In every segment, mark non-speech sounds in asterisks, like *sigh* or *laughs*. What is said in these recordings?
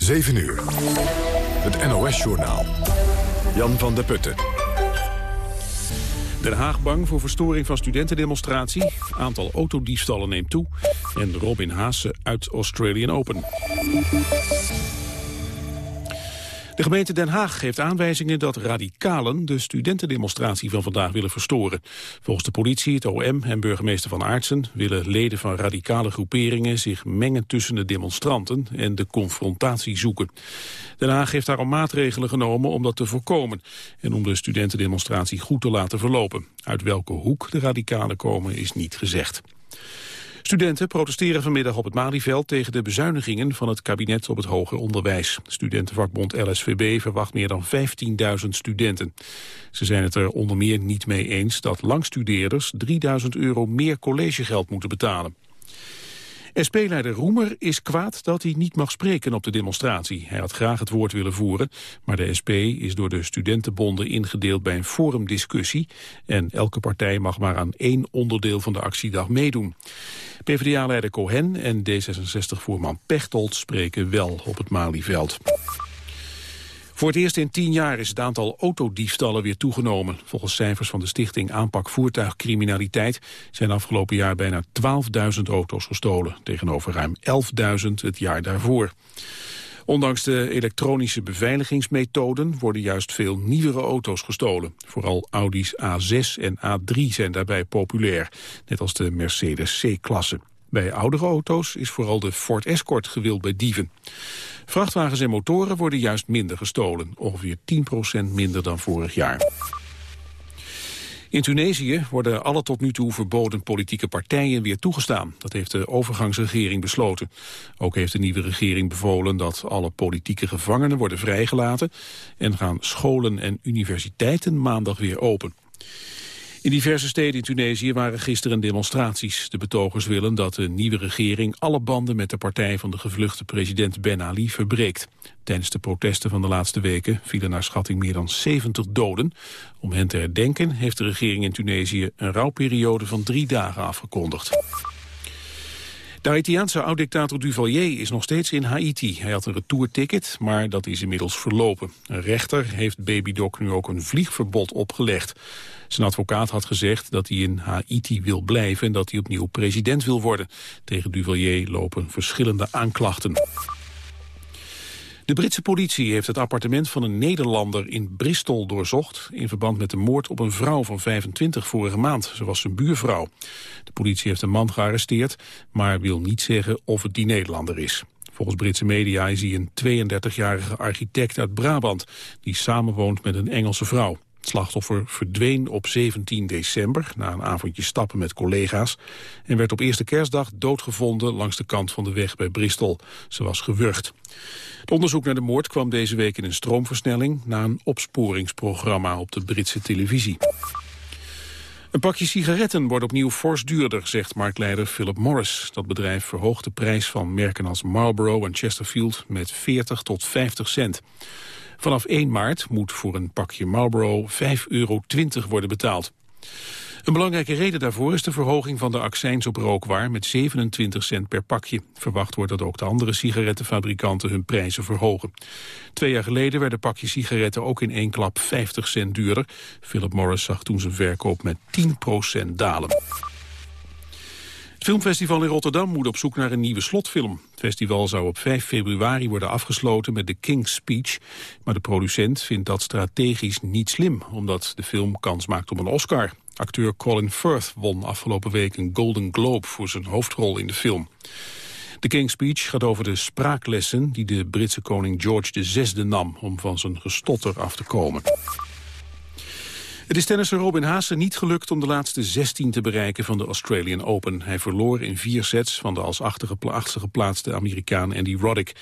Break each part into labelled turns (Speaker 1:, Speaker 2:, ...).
Speaker 1: 7 uur. Het NOS-journaal. Jan van der Putten.
Speaker 2: Den Haag bang voor verstoring van studentendemonstratie. Aantal autodiefstallen neemt toe. En Robin Haase uit Australian Open. De gemeente Den Haag geeft aanwijzingen dat radicalen de studentendemonstratie van vandaag willen verstoren. Volgens de politie, het OM en burgemeester Van Aartsen willen leden van radicale groeperingen zich mengen tussen de demonstranten en de confrontatie zoeken. Den Haag heeft daarom maatregelen genomen om dat te voorkomen en om de studentendemonstratie goed te laten verlopen. Uit welke hoek de radicalen komen is niet gezegd. Studenten protesteren vanmiddag op het Malieveld tegen de bezuinigingen van het kabinet op het hoger onderwijs. Studentenvakbond LSVB verwacht meer dan 15.000 studenten. Ze zijn het er onder meer niet mee eens dat langstudeerders 3000 euro meer collegegeld moeten betalen. SP-leider Roemer is kwaad dat hij niet mag spreken op de demonstratie. Hij had graag het woord willen voeren, maar de SP is door de studentenbonden ingedeeld bij een forumdiscussie en elke partij mag maar aan één onderdeel van de actiedag meedoen. PvdA-leider Cohen en D66-voorman Pechtold spreken wel op het Malieveld. Voor het eerst in tien jaar is het aantal autodiefstallen weer toegenomen. Volgens cijfers van de stichting Aanpak Voertuigcriminaliteit... zijn afgelopen jaar bijna 12.000 auto's gestolen... tegenover ruim 11.000 het jaar daarvoor. Ondanks de elektronische beveiligingsmethoden worden juist veel nieuwere auto's gestolen. Vooral Audi's A6 en A3 zijn daarbij populair, net als de Mercedes C-klasse. Bij oudere auto's is vooral de Ford Escort gewild bij dieven. Vrachtwagens en motoren worden juist minder gestolen, ongeveer 10% minder dan vorig jaar. In Tunesië worden alle tot nu toe verboden politieke partijen weer toegestaan. Dat heeft de overgangsregering besloten. Ook heeft de nieuwe regering bevolen dat alle politieke gevangenen worden vrijgelaten... en gaan scholen en universiteiten maandag weer open. In diverse steden in Tunesië waren gisteren demonstraties. De betogers willen dat de nieuwe regering alle banden met de partij van de gevluchte president Ben Ali verbreekt. Tijdens de protesten van de laatste weken vielen naar schatting meer dan 70 doden. Om hen te herdenken heeft de regering in Tunesië een rouwperiode van drie dagen afgekondigd. De Haitiaanse oud-dictator Duvalier is nog steeds in Haiti. Hij had een retourticket, maar dat is inmiddels verlopen. Een rechter heeft Baby Doc nu ook een vliegverbod opgelegd. Zijn advocaat had gezegd dat hij in Haiti wil blijven... en dat hij opnieuw president wil worden. Tegen Duvalier lopen verschillende aanklachten. De Britse politie heeft het appartement van een Nederlander in Bristol doorzocht... in verband met de moord op een vrouw van 25 vorige maand. Ze was zijn buurvrouw. De politie heeft een man gearresteerd, maar wil niet zeggen of het die Nederlander is. Volgens Britse media is hij een 32-jarige architect uit Brabant... die samenwoont met een Engelse vrouw. Het slachtoffer verdween op 17 december na een avondje stappen met collega's... en werd op eerste kerstdag doodgevonden langs de kant van de weg bij Bristol. Ze was gewurgd. Het onderzoek naar de moord kwam deze week in een stroomversnelling... na een opsporingsprogramma op de Britse televisie. Een pakje sigaretten wordt opnieuw fors duurder, zegt marktleider Philip Morris. Dat bedrijf verhoogt de prijs van merken als Marlboro en Chesterfield met 40 tot 50 cent. Vanaf 1 maart moet voor een pakje Marlboro 5,20 euro worden betaald. Een belangrijke reden daarvoor is de verhoging van de accijns op rookwaar met 27 cent per pakje. Verwacht wordt dat ook de andere sigarettenfabrikanten hun prijzen verhogen. Twee jaar geleden werden pakjes sigaretten ook in één klap 50 cent duurder. Philip Morris zag toen zijn verkoop met 10% dalen. Het filmfestival in Rotterdam moet op zoek naar een nieuwe slotfilm. Het festival zou op 5 februari worden afgesloten met The King's Speech. Maar de producent vindt dat strategisch niet slim... omdat de film kans maakt op een Oscar. Acteur Colin Firth won afgelopen week een Golden Globe... voor zijn hoofdrol in de film. De King's Speech gaat over de spraaklessen die de Britse koning George VI nam... om van zijn gestotter af te komen. Het is tennisser Robin Haase niet gelukt om de laatste 16 te bereiken van de Australian Open. Hij verloor in vier sets van de als achtste geplaatste Amerikaan Andy Roddick.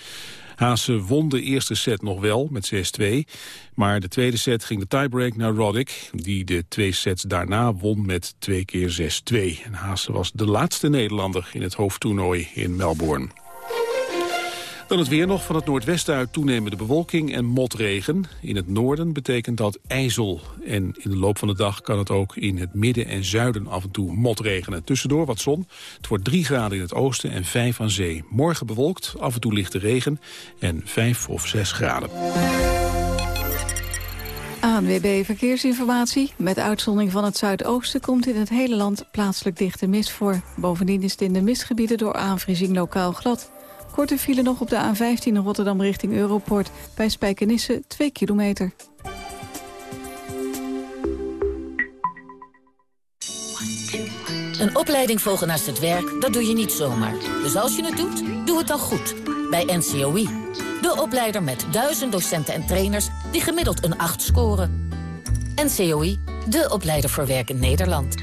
Speaker 2: Haase won de eerste set nog wel met 6-2. Maar de tweede set ging de tiebreak naar Roddick... die de twee sets daarna won met 2 keer 6-2. En Haase was de laatste Nederlander in het hoofdtoernooi in Melbourne. Dan het weer nog van het noordwesten uit toenemende bewolking en motregen. In het noorden betekent dat ijzel. En in de loop van de dag kan het ook in het midden en zuiden af en toe motregenen. Tussendoor wat zon. Het wordt 3 graden in het oosten en 5 aan zee. Morgen bewolkt, af en toe lichte regen en 5 of 6 graden.
Speaker 3: ANWB Verkeersinformatie. Met uitzondering van het zuidoosten komt in het hele land plaatselijk dichte mist voor. Bovendien is het in de mistgebieden door aanvriezing lokaal glad. Korte file nog op de A15 Rotterdam richting Europort. Bij Spijkenisse 2 kilometer.
Speaker 4: Een opleiding volgen naast het werk, dat doe je niet zomaar. Dus als je het doet, doe het dan goed. Bij NCOI. De opleider met duizend docenten en trainers die gemiddeld een 8 scoren. NCOI, de opleider voor werk in Nederland.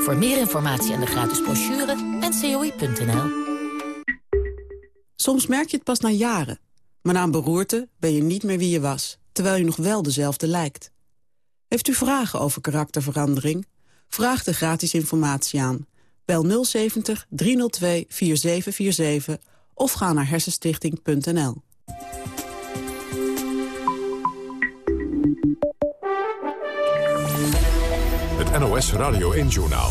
Speaker 4: Voor meer informatie en de gratis brochure, ncoi.nl.
Speaker 5: Soms merk je het pas na jaren. Maar na een beroerte ben je niet meer wie je was, terwijl je nog wel dezelfde lijkt. Heeft u vragen over karakterverandering? Vraag de gratis informatie aan. Bel 070 302 4747 of ga naar hersenstichting.nl.
Speaker 1: Het NOS Radio 1-journaal.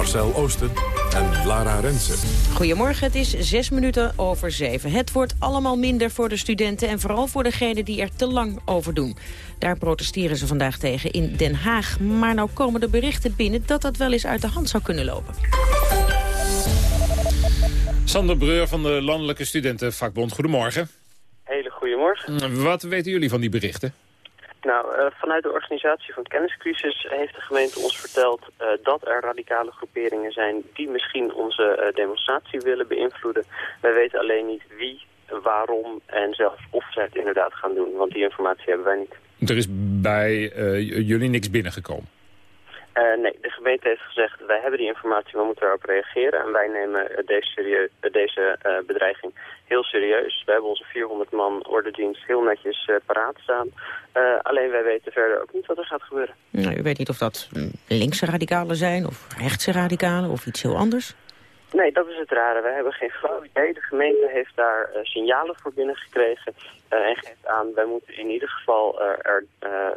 Speaker 1: Marcel Oosten en Lara Rensen.
Speaker 6: Goedemorgen, het is zes minuten over zeven. Het wordt allemaal minder voor de studenten en vooral voor degenen die er te lang over doen. Daar protesteren ze vandaag tegen in Den Haag. Maar nou komen de berichten binnen dat dat wel eens uit de hand zou kunnen lopen.
Speaker 7: Sander Breur van de Landelijke Studentenvakbond, goedemorgen.
Speaker 8: Hele goedemorgen.
Speaker 7: Wat weten jullie van die berichten?
Speaker 8: Nou, uh, vanuit de organisatie van kenniscrisis heeft de gemeente ons verteld uh, dat er radicale groeperingen zijn die misschien onze uh, demonstratie willen beïnvloeden. Wij weten alleen niet wie, waarom en zelfs of zij het inderdaad gaan doen, want die informatie hebben wij niet.
Speaker 7: Er is bij jullie niks binnengekomen?
Speaker 8: Nee, de gemeente heeft gezegd, wij hebben die informatie, we moeten erop reageren. En wij nemen deze, serieus, deze bedreiging heel serieus. We hebben onze 400 man ordendienst heel netjes uh, paraat staan. alleen wij weten verder ook niet wat er gaat gebeuren.
Speaker 6: Nou, u weet niet of dat linkse radicalen zijn of rechtse radicalen of iets heel anders?
Speaker 8: Nee, dat is het rare. We hebben geen flauw idee. De gemeente heeft daar uh, signalen voor binnengekregen uh, en geeft aan, wij moeten in ieder geval uh, er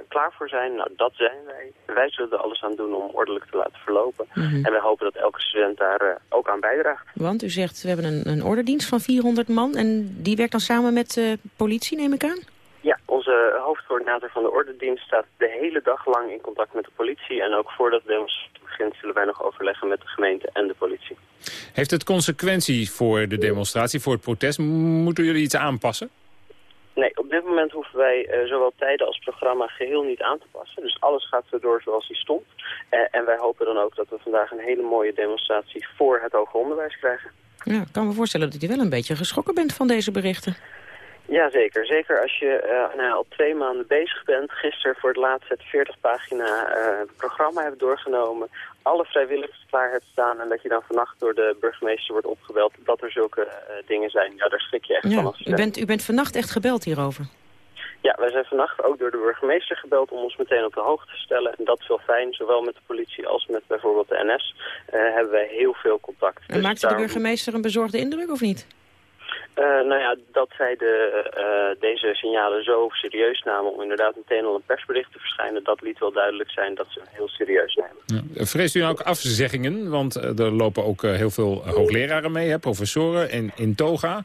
Speaker 8: klaar voor zijn. Nou, dat zijn wij. Wij zullen er alles aan doen om ordelijk te laten verlopen. Mm -hmm. En wij hopen dat elke student daar ook aan bijdraagt.
Speaker 6: Want u zegt, we hebben een, een ordendienst van 400 man en die werkt dan samen met politie, neem ik aan?
Speaker 8: Ja, onze hoofdcoördinator van de ordendienst staat de hele dag lang in contact met de politie. En ook voordat de zullen wij nog overleggen met de gemeente en de politie.
Speaker 7: Heeft het consequentie voor de demonstratie, voor het protest? Moeten jullie iets aanpassen?
Speaker 8: Nee, op dit moment hoeven wij uh, zowel tijden als programma geheel niet aan te passen. Dus alles gaat zo door zoals die stond. Uh, en wij hopen dan ook dat we vandaag een hele mooie demonstratie voor het hoger onderwijs krijgen.
Speaker 6: Ja, ik kan me voorstellen dat u wel een beetje geschrokken bent van deze berichten.
Speaker 8: Ja, zeker. Zeker als je uh, nou, al twee maanden bezig bent. Gisteren voor het laatst het 40 pagina uh, programma hebt doorgenomen. Alle vrijwilligers klaar hebt staan. En dat je dan vannacht door de burgemeester wordt opgebeld dat er zulke uh, dingen zijn. Ja, daar schrik je echt
Speaker 6: ja,
Speaker 8: van. Als
Speaker 6: u, bent, u bent vannacht echt gebeld hierover?
Speaker 8: Ja, wij zijn vannacht ook door de burgemeester gebeld om ons meteen op de hoogte te stellen. En dat is wel fijn, zowel met de politie als met bijvoorbeeld de NS hebben wij heel veel contact.
Speaker 6: En dus daarom... de burgemeester een bezorgde indruk of niet?
Speaker 8: Uh, nou ja, dat zij de, uh, deze signalen zo serieus namen om inderdaad meteen al een persbericht te verschijnen, dat liet wel duidelijk zijn dat ze heel serieus nemen.
Speaker 7: Ja. Vreest u nou ook afzeggingen? Want uh, er lopen ook heel veel hoogleraren mee, hè, professoren in, in toga.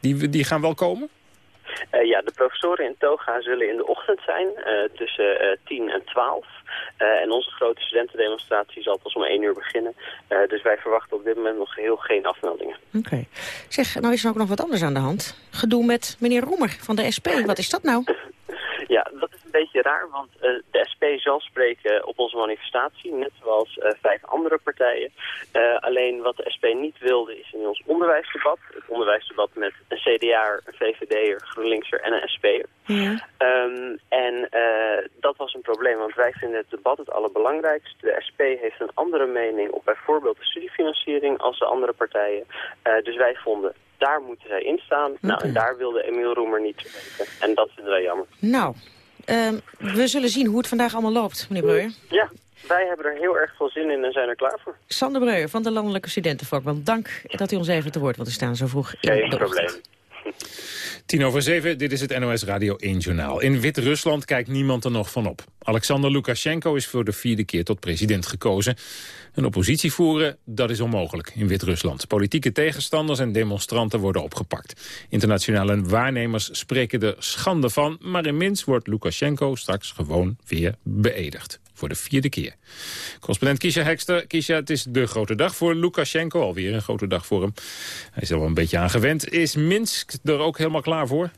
Speaker 7: Die, die gaan wel komen?
Speaker 8: Uh, ja, de professoren in Toga zullen in de ochtend zijn, tussen uh, 10 en 12. En onze grote studentendemonstratie zal pas om 1 uur beginnen. dus wij verwachten op dit moment nog heel geen afmeldingen.
Speaker 6: Oké. Okay. Zeg, nou is er ook nog wat anders aan de hand. Gedoe met meneer Roemer van de SP. Wat is dat nou? *laughs*
Speaker 8: Ja, dat is een beetje raar, want uh, de SP zal spreken op onze manifestatie, net zoals uh, vijf andere partijen. Uh, alleen wat de SP niet wilde is in ons onderwijsdebat, het onderwijsdebat met een CDA, een VVD'er, GroenLinkser en een SP'er.
Speaker 6: Ja.
Speaker 8: Um, en dat was een probleem, want wij vinden het debat het allerbelangrijkste. De SP heeft een andere mening op bijvoorbeeld de studiefinanciering als de andere partijen. dus wij vonden daar moeten zij in staan. Okay. Nou, en daar wilde Emiel Roemer niet weten. En dat vinden wij jammer.
Speaker 6: Nou, uh, we zullen zien hoe het vandaag allemaal loopt, meneer Breuer.
Speaker 8: Ja, wij hebben er heel erg veel zin in en zijn er klaar voor.
Speaker 6: Sander Breuer van de Landelijke Studentenvakbond. Dank dat u ons even te woord wilt staan zo vroeg in
Speaker 8: Geen
Speaker 6: de
Speaker 8: probleem.
Speaker 7: Tien over zeven, dit is het NOS Radio 1 Journaal. In Wit-Rusland kijkt niemand er nog van op. Alexander Lukashenko is voor de vierde keer tot president gekozen. Een oppositie voeren, dat is onmogelijk in Wit-Rusland. Politieke tegenstanders en demonstranten worden opgepakt. Internationale waarnemers spreken er schande van... maar in Minsk wordt Lukashenko straks gewoon weer beëdigd. Voor de vierde keer. Correspondent Kisha Hekster. Kisha, het is de grote dag voor Lukashenko. Alweer een grote dag voor hem. Hij is wel een beetje aan gewend. Is Minsk er ook helemaal klaar voor?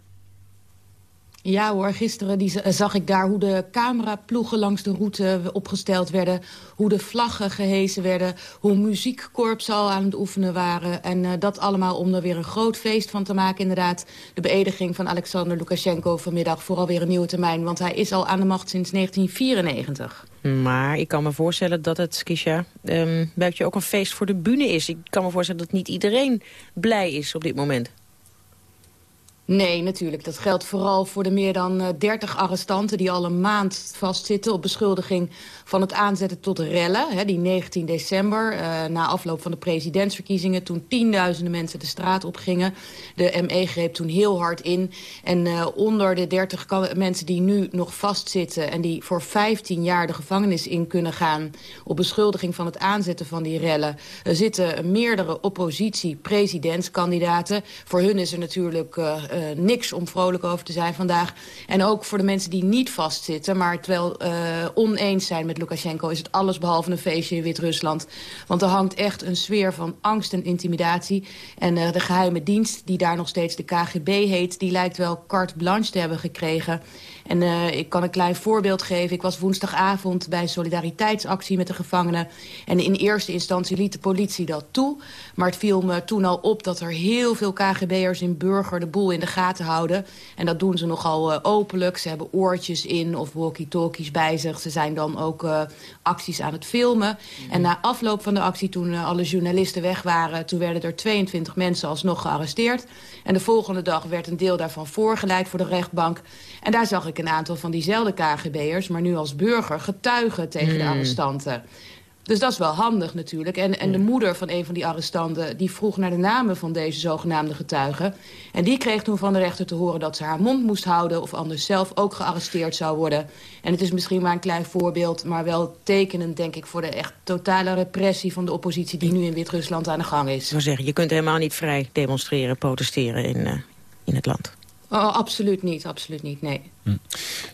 Speaker 9: Ja hoor, gisteren die, eh, zag ik daar hoe de cameraploegen langs de route opgesteld werden. Hoe de vlaggen gehesen werden. Hoe muziekkorps al aan het oefenen waren. En uh, dat allemaal om er weer een groot feest van te maken inderdaad. De beëdiging van Alexander Lukashenko vanmiddag voor alweer een nieuwe termijn. Want hij is al aan de macht sinds 1994.
Speaker 6: Maar ik kan me voorstellen dat het, Kisha, um, je ook een feest voor de bühne is. Ik kan me voorstellen dat niet iedereen blij is op dit moment.
Speaker 9: Nee, natuurlijk. Dat geldt vooral voor de meer dan uh, 30 arrestanten... die al een maand vastzitten op beschuldiging van het aanzetten tot rellen. Hè, die 19 december, uh, na afloop van de presidentsverkiezingen... toen tienduizenden mensen de straat opgingen. De ME greep toen heel hard in. En uh, onder de 30 mensen die nu nog vastzitten... en die voor 15 jaar de gevangenis in kunnen gaan... op beschuldiging van het aanzetten van die rellen... Zitten meerdere oppositie-presidentskandidaten. Voor hun is er natuurlijk... Uh, niks om vrolijk over te zijn vandaag. En ook voor de mensen die niet vastzitten... maar terwijl uh, oneens zijn met Lukashenko... is het alles behalve een feestje in Wit-Rusland. Want er hangt echt een sfeer van angst en intimidatie. En uh, de geheime dienst, die daar nog steeds de KGB heet... die lijkt wel carte blanche te hebben gekregen... En uh, ik kan een klein voorbeeld geven. Ik was woensdagavond bij een solidariteitsactie met de gevangenen. En in eerste instantie liet de politie dat toe. Maar het viel me toen al op dat er heel veel KGB'ers in Burger de boel in de gaten houden. En dat doen ze nogal uh, openlijk. Ze hebben oortjes in of walkie-talkies bij zich. Ze zijn dan ook uh, acties aan het filmen. Mm -hmm. En na afloop van de actie, toen alle journalisten weg waren... toen werden er 22 mensen alsnog gearresteerd. En de volgende dag werd een deel daarvan voorgeleid voor de rechtbank. En daar zag ik een aantal van diezelfde KGB'ers... maar nu als burger getuigen tegen mm. de arrestanten. Dus dat is wel handig natuurlijk. En, en de moeder van een van die arrestanten... die vroeg naar de namen van deze zogenaamde getuigen. En die kreeg toen van de rechter te horen dat ze haar mond moest houden... of anders zelf ook gearresteerd zou worden. En het is misschien maar een klein voorbeeld... maar wel tekenend, denk ik, voor de echt totale repressie... van de oppositie die nu in Wit-Rusland aan de gang is. Ik
Speaker 6: zeggen, je kunt helemaal niet vrij demonstreren, protesteren in, uh, in het land.
Speaker 9: Oh, absoluut niet, absoluut niet, nee.
Speaker 7: Hm.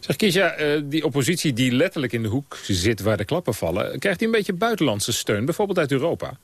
Speaker 7: Zeg Kiesja, uh, die oppositie die letterlijk in de hoek zit waar de klappen vallen... krijgt die een beetje buitenlandse steun, bijvoorbeeld uit Europa?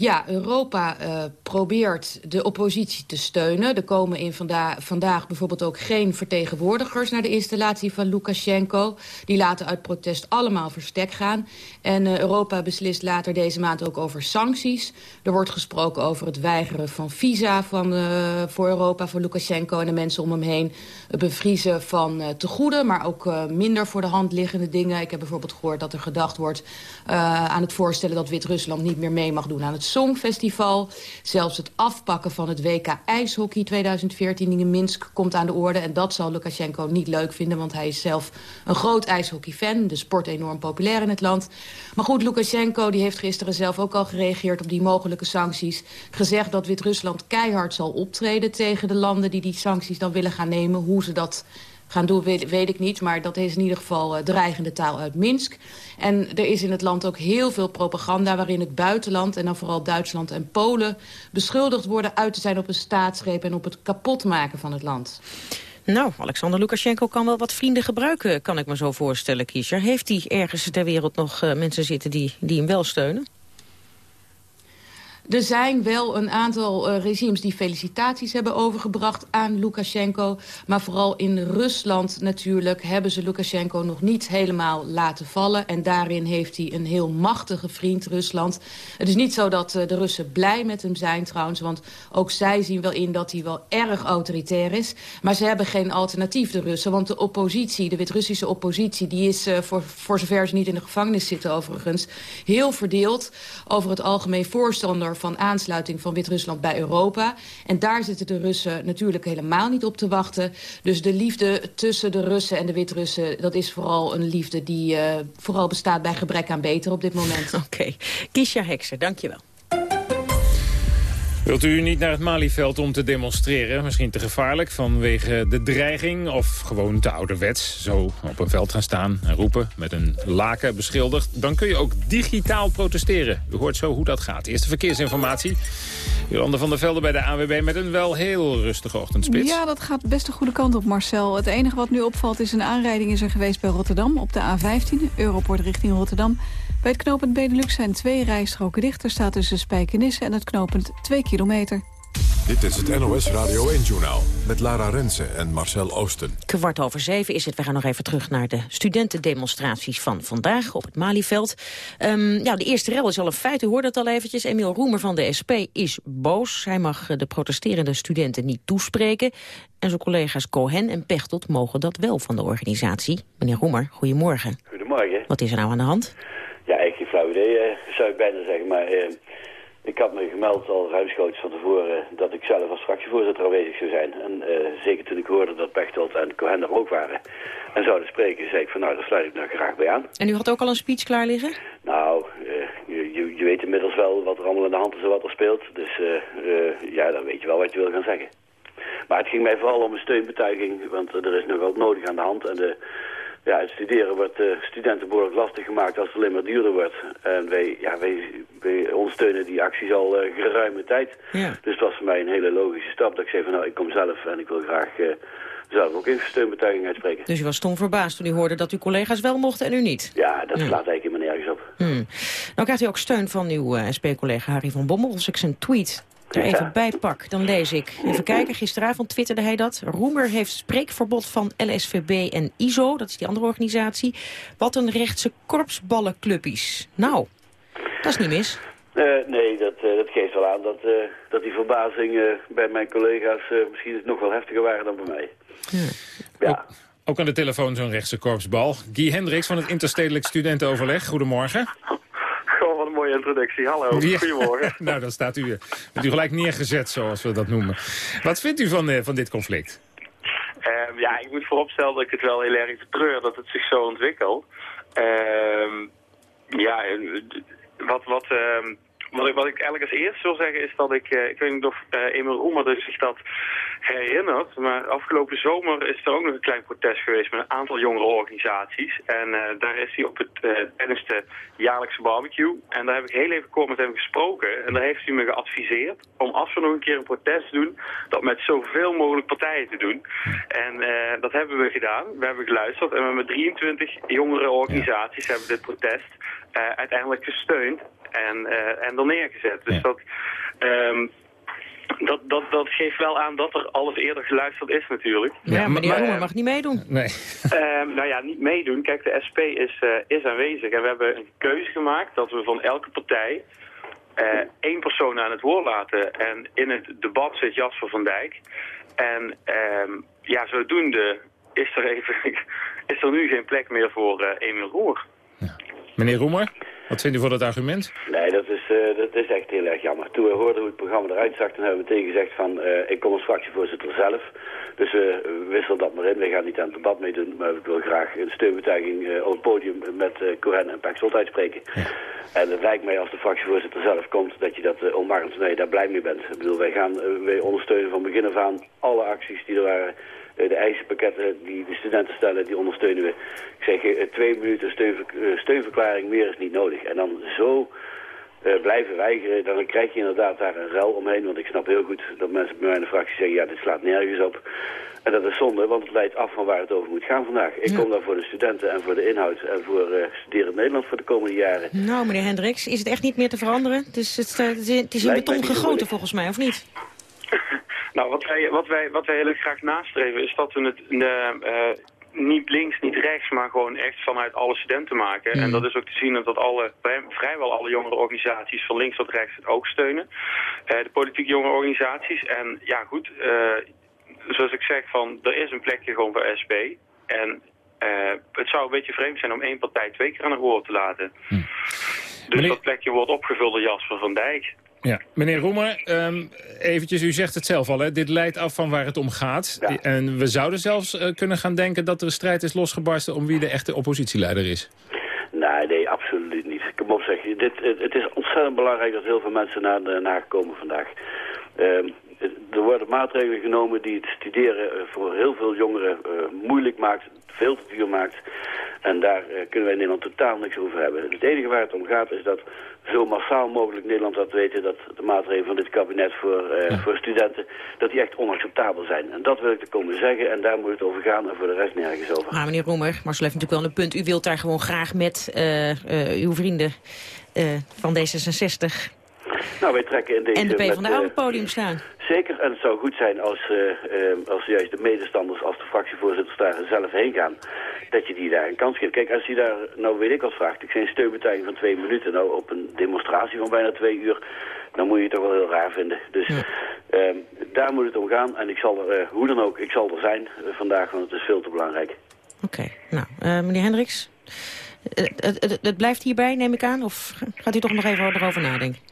Speaker 9: Ja, Europa uh, probeert de oppositie te steunen. Er komen in vanda vandaag bijvoorbeeld ook geen vertegenwoordigers... naar de installatie van Lukashenko. Die laten uit protest allemaal verstek gaan. En uh, Europa beslist later deze maand ook over sancties. Er wordt gesproken over het weigeren van visa van, uh, voor Europa... voor Lukashenko en de mensen om hem heen. Het bevriezen van tegoeden, maar ook minder voor de hand liggende dingen. Ik heb bijvoorbeeld gehoord dat er gedacht wordt... aan het voorstellen dat Wit-Rusland niet meer mee mag doen aan het Songfestival. Zelfs het afpakken van het WK IJshockey 2014 in Minsk komt aan de orde. En dat zal Lukashenko niet leuk vinden, want hij is zelf een groot ijshockeyfan. De sport enorm populair in het land. Maar goed, Lukashenko die heeft gisteren zelf ook al gereageerd op die mogelijke sancties. Gezegd dat Wit-Rusland keihard zal optreden tegen de landen die die sancties dan willen gaan nemen. Hoe ze dat gaan doen, weet, weet, ik niet. Maar dat is in ieder geval uh, dreigende taal uit Minsk. En er is in het land ook heel veel propaganda... waarin het buitenland, en dan vooral Duitsland en Polen... beschuldigd worden uit te zijn op een staatsgreep... en op het kapotmaken van het land.
Speaker 6: Nou, Alexander Lukashenko kan wel wat vrienden gebruiken, kan ik me zo voorstellen, Kiesjer. Heeft hij ergens ter wereld nog uh, mensen zitten die, die hem wel steunen?
Speaker 9: Er zijn wel een aantal uh, regimes die felicitaties hebben overgebracht aan Lukashenko. Maar vooral in Rusland natuurlijk hebben ze Lukashenko nog niet helemaal laten vallen. En daarin heeft hij een heel machtige vriend, Rusland. Het is niet zo dat uh, de Russen blij met hem zijn trouwens. Want ook zij zien wel in dat hij wel erg autoritair is. Maar ze hebben geen alternatief, de Russen. Want de oppositie, de Wit-Russische oppositie... die is uh, voor, voor zover ze niet in de gevangenis zitten overigens... heel verdeeld over het algemeen voorstander van aansluiting van Wit-Rusland bij Europa. En daar zitten de Russen natuurlijk helemaal niet op te wachten. Dus de liefde tussen de Russen en de Wit-Russen... dat is vooral een liefde die uh, vooral bestaat bij gebrek aan beter op dit moment. *laughs*
Speaker 6: Oké. Okay. Kiesja Hekser, dankjewel.
Speaker 7: Wilt u niet naar het Malieveld om te demonstreren? Misschien te gevaarlijk vanwege de dreiging of gewoon te ouderwets. Zo op een veld gaan staan en roepen met een laken beschilderd. Dan kun je ook digitaal protesteren. U hoort zo hoe dat gaat. Eerste verkeersinformatie. Jolande van der Velde bij de AWB met een wel heel rustige ochtendspits.
Speaker 3: Ja, dat gaat best de goede kant op, Marcel. Het enige wat nu opvalt is een aanrijding is er geweest bij Rotterdam op de A15. Europort richting Rotterdam. Bij het knooppunt Benelux zijn twee rijstroken dicht. Er staat tussen Spijkenisse en het knooppunt 2 kilometer.
Speaker 1: Dit is het NOS Radio 1-journaal met Lara Rensen en Marcel Oosten.
Speaker 6: Kwart over zeven is het. We gaan nog even terug naar de studentendemonstraties van vandaag op het Malieveld. Um, ja, de eerste rel is al een feit, u hoorde het al eventjes. Emiel Roemer van de SP is boos. Hij mag de protesterende studenten niet toespreken. En zijn collega's Cohen en Pechtold mogen dat wel van de organisatie. Meneer Roemer, goedemorgen.
Speaker 10: Goedemorgen.
Speaker 6: Wat is er nou aan de hand?
Speaker 10: Idee, eh, zou ik bijna zeggen. Maar eh, ik had me gemeld al ruimschoots van tevoren dat ik zelf als fractievoorzitter aanwezig zou zijn. En eh, zeker toen ik hoorde dat Pechtold en Cohen er ook waren en zouden spreken, zei ik van nou, daar sluit ik nou graag bij aan.
Speaker 6: En u had ook al een speech klaar liggen?
Speaker 10: Nou, je, je, je, weet inmiddels wel wat er allemaal in de hand is en wat er speelt. Dus ja, dan weet je wel wat je wil gaan zeggen. Maar het ging mij vooral om een steunbetuiging, want er is nog wat nodig aan de hand. En de ja, het studeren wordt uh, studenten behoorlijk lastig gemaakt als het alleen maar duurder wordt. En wij, ja, wij, wij ondersteunen die acties al uh, geruime tijd. Ja. Dus het was voor mij een hele logische stap dat ik zei van nou, ik kom zelf en ik wil graag uh, zelf ook even steunbetuiging uitspreken.
Speaker 6: Dus u was stom verbaasd toen u hoorde dat uw collega's wel mochten en u niet?
Speaker 10: Ja, dat slaat eigenlijk helemaal nergens op.
Speaker 6: Hmm. Nou krijgt u ook steun van uw SP-collega Harry van Bommel. Als ik zijn tweet er even bij pak, dan lees ik. Even kijken, gisteravond twitterde hij dat. Roemer heeft spreekverbod van LSVB en ISO, dat is die andere organisatie. Wat een rechtse korpsballenclubbies. Nou, dat is niet mis.
Speaker 10: Uh, nee, dat, uh, dat geeft wel aan dat, uh, dat die verbazing bij mijn collega's misschien nog wel heftiger waren dan bij mij.
Speaker 7: Ja. ja. Ook, ook, aan de telefoon zo'n rechtse korpsbal. Guy Hendricks van het Interstedelijk Studentenoverleg. Goedemorgen
Speaker 11: mooie introductie. Hallo, goedemorgen. *laughs*
Speaker 7: nou, dan staat u, bent u gelijk neergezet, zoals we dat noemen. Wat vindt u van, uh, van dit conflict?
Speaker 11: Um, ja, ik moet vooropstellen dat ik het wel heel erg betreur dat het zich zo ontwikkelt. Um, ja, wat, wat, um, wat ik, wat ik eigenlijk als eerste wil zeggen is dat ik, uh, ik weet niet of uh, Emil Oemer dus zich dat herinnert, maar afgelopen zomer is er ook nog een klein protest geweest met een aantal jongere organisaties. En uh, daar is hij op het, tijdens de jaarlijkse barbecue. En daar heb ik heel even kort met hem gesproken. En daar heeft hij me geadviseerd om als we nog een keer een protest doen, dat met zoveel mogelijk partijen te doen. En dat hebben we gedaan. We hebben geluisterd en we met 23 jongere organisaties hebben dit protest uiteindelijk gesteund en, uh, en dan neergezet. Dus dat, um, dat, dat, dat geeft wel aan dat er alles eerder geluisterd is natuurlijk.
Speaker 6: Ja, maar die jongen mag niet meedoen.
Speaker 7: Nee.
Speaker 11: Um, nou ja, niet meedoen. Kijk, de SP is, uh, is aanwezig en we hebben een keuze gemaakt dat we van elke partij uh, één persoon aan het woord laten. En in het debat zit Jasper van Dijk. En um, ja, zodoende is er, even, *laughs* is er nu geen plek meer voor uh, Emiel Roer.
Speaker 7: Ja. Meneer Roemer? Wat vindt u voor dat argument?
Speaker 10: Nee, dat is, uh, dat is echt heel erg jammer. Toen we hoorden hoe het programma eruit zag, dan hebben we meteen gezegd van... Uh, ik kom als fractievoorzitter zelf. Dus we uh, wisselen dat maar in. We gaan niet aan het debat meedoen, maar ik wil graag een steunbetuiging op het podium met Cohen en Pexelt uitspreken. Ja. En het lijkt mij als de fractievoorzitter zelf komt dat je dat uh, omarmt. Nee, daar blij mee bent. Ik bedoel, wij gaan wij ondersteunen van begin af aan alle acties die er waren eh, de eisenpakketten die de studenten stellen, die ondersteunen we. Ik zeg, eh, twee minuten eh, steunverklaring, meer is niet nodig. En dan zo uh, blijven weigeren, dan krijg je inderdaad daar een rel omheen. Want ik snap heel goed dat mensen bij mij in de fractie zeggen, ja, dit slaat nergens op. En dat is zonde, want het leidt af van waar het over moet gaan vandaag. Ik kom daar voor de studenten en voor de inhoud en voor uh, Studeren Nederland voor de komende jaren.
Speaker 6: Nou, meneer Hendricks, is het echt niet meer te veranderen? Dus het, het is in beton gegoten volgens mij, of niet?
Speaker 11: Nou, wat wij, wat wij, wat wij heel graag nastreven is dat we het uh, niet links, niet rechts, maar gewoon echt vanuit alle studenten maken. En mhm. dat is ook te zien dat alle, vrijwel alle jongere organisaties van links tot rechts het ook steunen. Uh, de politiek jongere organisaties. En ja, goed, uh, zoals ik zeg, van, er is een plekje gewoon voor SP. En het zou een beetje vreemd zijn om één partij twee keer aan het woord te laten. Mhm. Dus dat plekje wordt opgevuld door Jasper van Dijk.
Speaker 7: Ja, meneer Roemer, um, eventjes, u zegt het zelf al, hè? dit leidt af van waar het om gaat. En we zouden zelfs uh, kunnen gaan denken dat er een strijd is losgebarsten om wie de echte oppositieleider is.
Speaker 10: Nee, nee, absoluut niet. Ik moet zeggen, dit, het is ontzettend belangrijk dat heel veel mensen naar de Haag komen vandaag. Uh, er worden maatregelen genomen die het studeren eh, voor heel veel jongeren uh, moeilijk maakt, veel te duur maakt. En daar uh, kunnen wij in Nederland totaal niks over hebben. Het enige waar het om gaat is dat zo massaal mogelijk Nederland laat weten dat de maatregelen van dit kabinet voor, uh, voor studenten, dat die echt onacceptabel zijn. En dat wil ik er komen zeggen en daar moet het over gaan en voor de rest nergens over.
Speaker 6: Maar meneer Roemer, Marcel heeft natuurlijk wel een punt. U wilt daar gewoon graag met uh, uw vrienden van D66
Speaker 10: nou, wij trekken in deze...
Speaker 6: En de PvdA op het podium staan.
Speaker 10: Zeker, en het zou goed zijn als, uh, als juist de medestanders, als de fractievoorzitters daar zelf heen gaan, dat je die daar een kans geeft. Kijk, als je daar, nou weet ik wat vraagt, ik geen steunbetuiging van twee minuten, nou op een demonstratie van bijna twee uur, dan moet je het toch wel heel raar vinden. Dus uh, daar moet het om gaan en ik zal er, uh, hoe dan ook, ik zal er zijn vandaag, want het is veel te belangrijk.
Speaker 6: Oké, okay. nou, meneer Hendricks, het, blijft hierbij, neem ik aan, of gaat u toch nog even erover nadenken?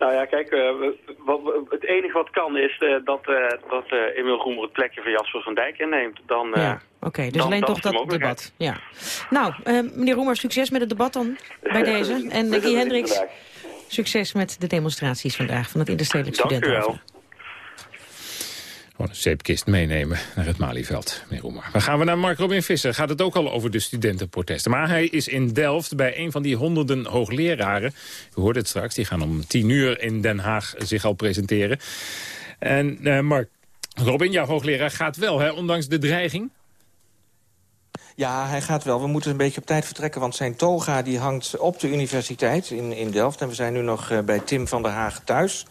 Speaker 12: Nou ja, kijk, uh, wat, het enige wat kan is uh, dat, uh, dat Emil Groemer het plekje van Jasper van Dijk inneemt. Dan,
Speaker 6: ja, oké, okay, dus alleen toch dat debat. Ja. Nou, meneer Roemer, succes met het debat dan bij *laughs* deze. En Guy Hendricks, succes met de demonstraties vandaag van het Interstedelijk Studentenhof.
Speaker 7: Gewoon een zeepkist meenemen naar het Malieveld, meneer Roemer. Dan gaan we naar Mark Robin Visser. Gaat het ook al over de studentenprotesten. Maar hij is in Delft bij een van die honderden hoogleraren. U hoort het straks, die gaan om tien uur in Den Haag zich al presenteren. En uh, Mark Robin, jouw hoogleraar gaat wel, hè, ondanks de dreiging?
Speaker 13: Ja, hij gaat wel. We moeten een beetje op tijd vertrekken, want zijn toga die hangt op de universiteit in, in Delft. En we zijn nu nog uh, bij Tim van der Haag thuis.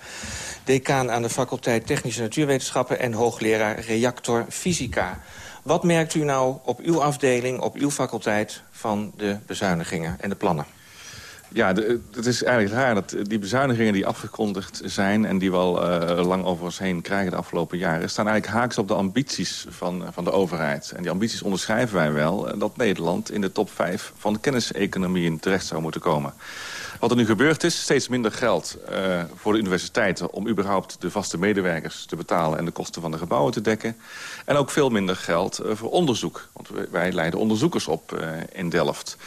Speaker 13: Decaan aan de faculteit Technische Natuurwetenschappen en hoogleraar reactor fysica. Wat merkt u nou op uw afdeling, op uw faculteit van de bezuinigingen en de plannen?
Speaker 14: Ja, het is eigenlijk raar dat die bezuinigingen die afgekondigd zijn... en die we al uh, lang over ons heen krijgen de afgelopen jaren... staan eigenlijk haaks op de ambities van, van de overheid. En die ambities onderschrijven wij wel... dat Nederland in de top 5 van de kenniseconomieën terecht zou moeten komen. Wat er nu gebeurd is, steeds minder geld uh, voor de universiteiten... om überhaupt de vaste medewerkers te betalen... en de kosten van de gebouwen te dekken. En ook veel minder geld voor onderzoek. Want wij leiden onderzoekers op in Delft.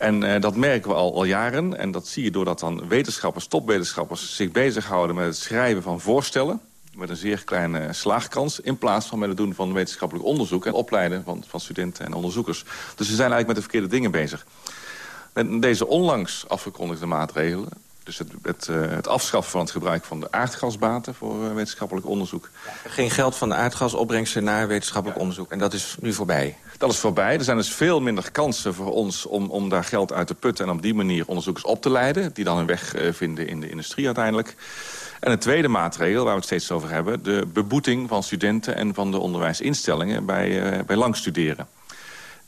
Speaker 14: En uh, dat merken we al, al jaren. En dat zie je doordat dan wetenschappers, topwetenschappers... zich bezighouden met het schrijven van voorstellen met een zeer kleine slaagkans... in plaats van met het doen van wetenschappelijk onderzoek... en opleiden van, van studenten en onderzoekers. Dus ze zijn eigenlijk met de verkeerde dingen bezig. Met deze onlangs afgekondigde maatregelen... dus het, het, uh, het afschaffen van het gebruik van de aardgasbaten... voor uh, wetenschappelijk onderzoek.
Speaker 13: Geen geld van de aardgasopbrengsten naar wetenschappelijk ja. onderzoek. En dat is nu voorbij.
Speaker 14: Dat is voorbij. Er zijn dus veel minder kansen voor ons om, om daar geld uit te putten... en op die manier onderzoekers op te leiden... die dan hun weg uh, vinden in de industrie uiteindelijk. En een tweede maatregel, waar we het steeds over hebben... de beboeting van studenten en van de onderwijsinstellingen bij, bij lang studeren.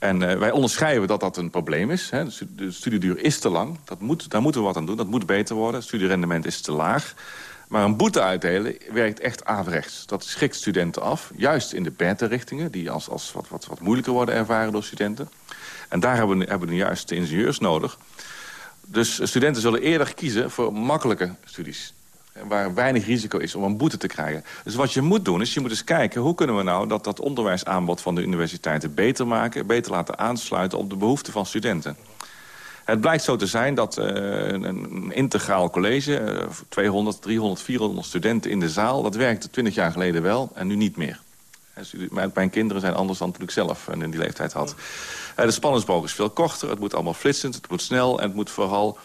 Speaker 14: En uh, wij onderschrijven dat dat een probleem is. Hè. De studieduur is te lang. Dat moet, daar moeten we wat aan doen. Dat moet beter worden. Het studierendement is te laag. Maar een boete uitdelen werkt echt averechts. Dat schrikt studenten af. Juist in de betere richtingen. Die als, als wat, wat, wat moeilijker worden ervaren door studenten. En daar hebben we, hebben we juist de ingenieurs nodig. Dus studenten zullen eerder kiezen voor makkelijke studies waar weinig risico is om een boete te krijgen. Dus wat je moet doen, is je moet eens kijken... hoe kunnen we nou dat, dat onderwijsaanbod van de universiteiten beter maken... beter laten aansluiten op de behoeften van studenten. Het blijkt zo te zijn dat uh, een, integraal college... Uh, 200, 300, 400 studenten in de zaal... dat werkte 20 jaar geleden wel en nu niet meer. Mijn kinderen zijn anders dan toen ik zelf in die leeftijd had. Uh, de spanningsboog is veel korter, het moet allemaal flitsend, het moet snel... en het moet vooral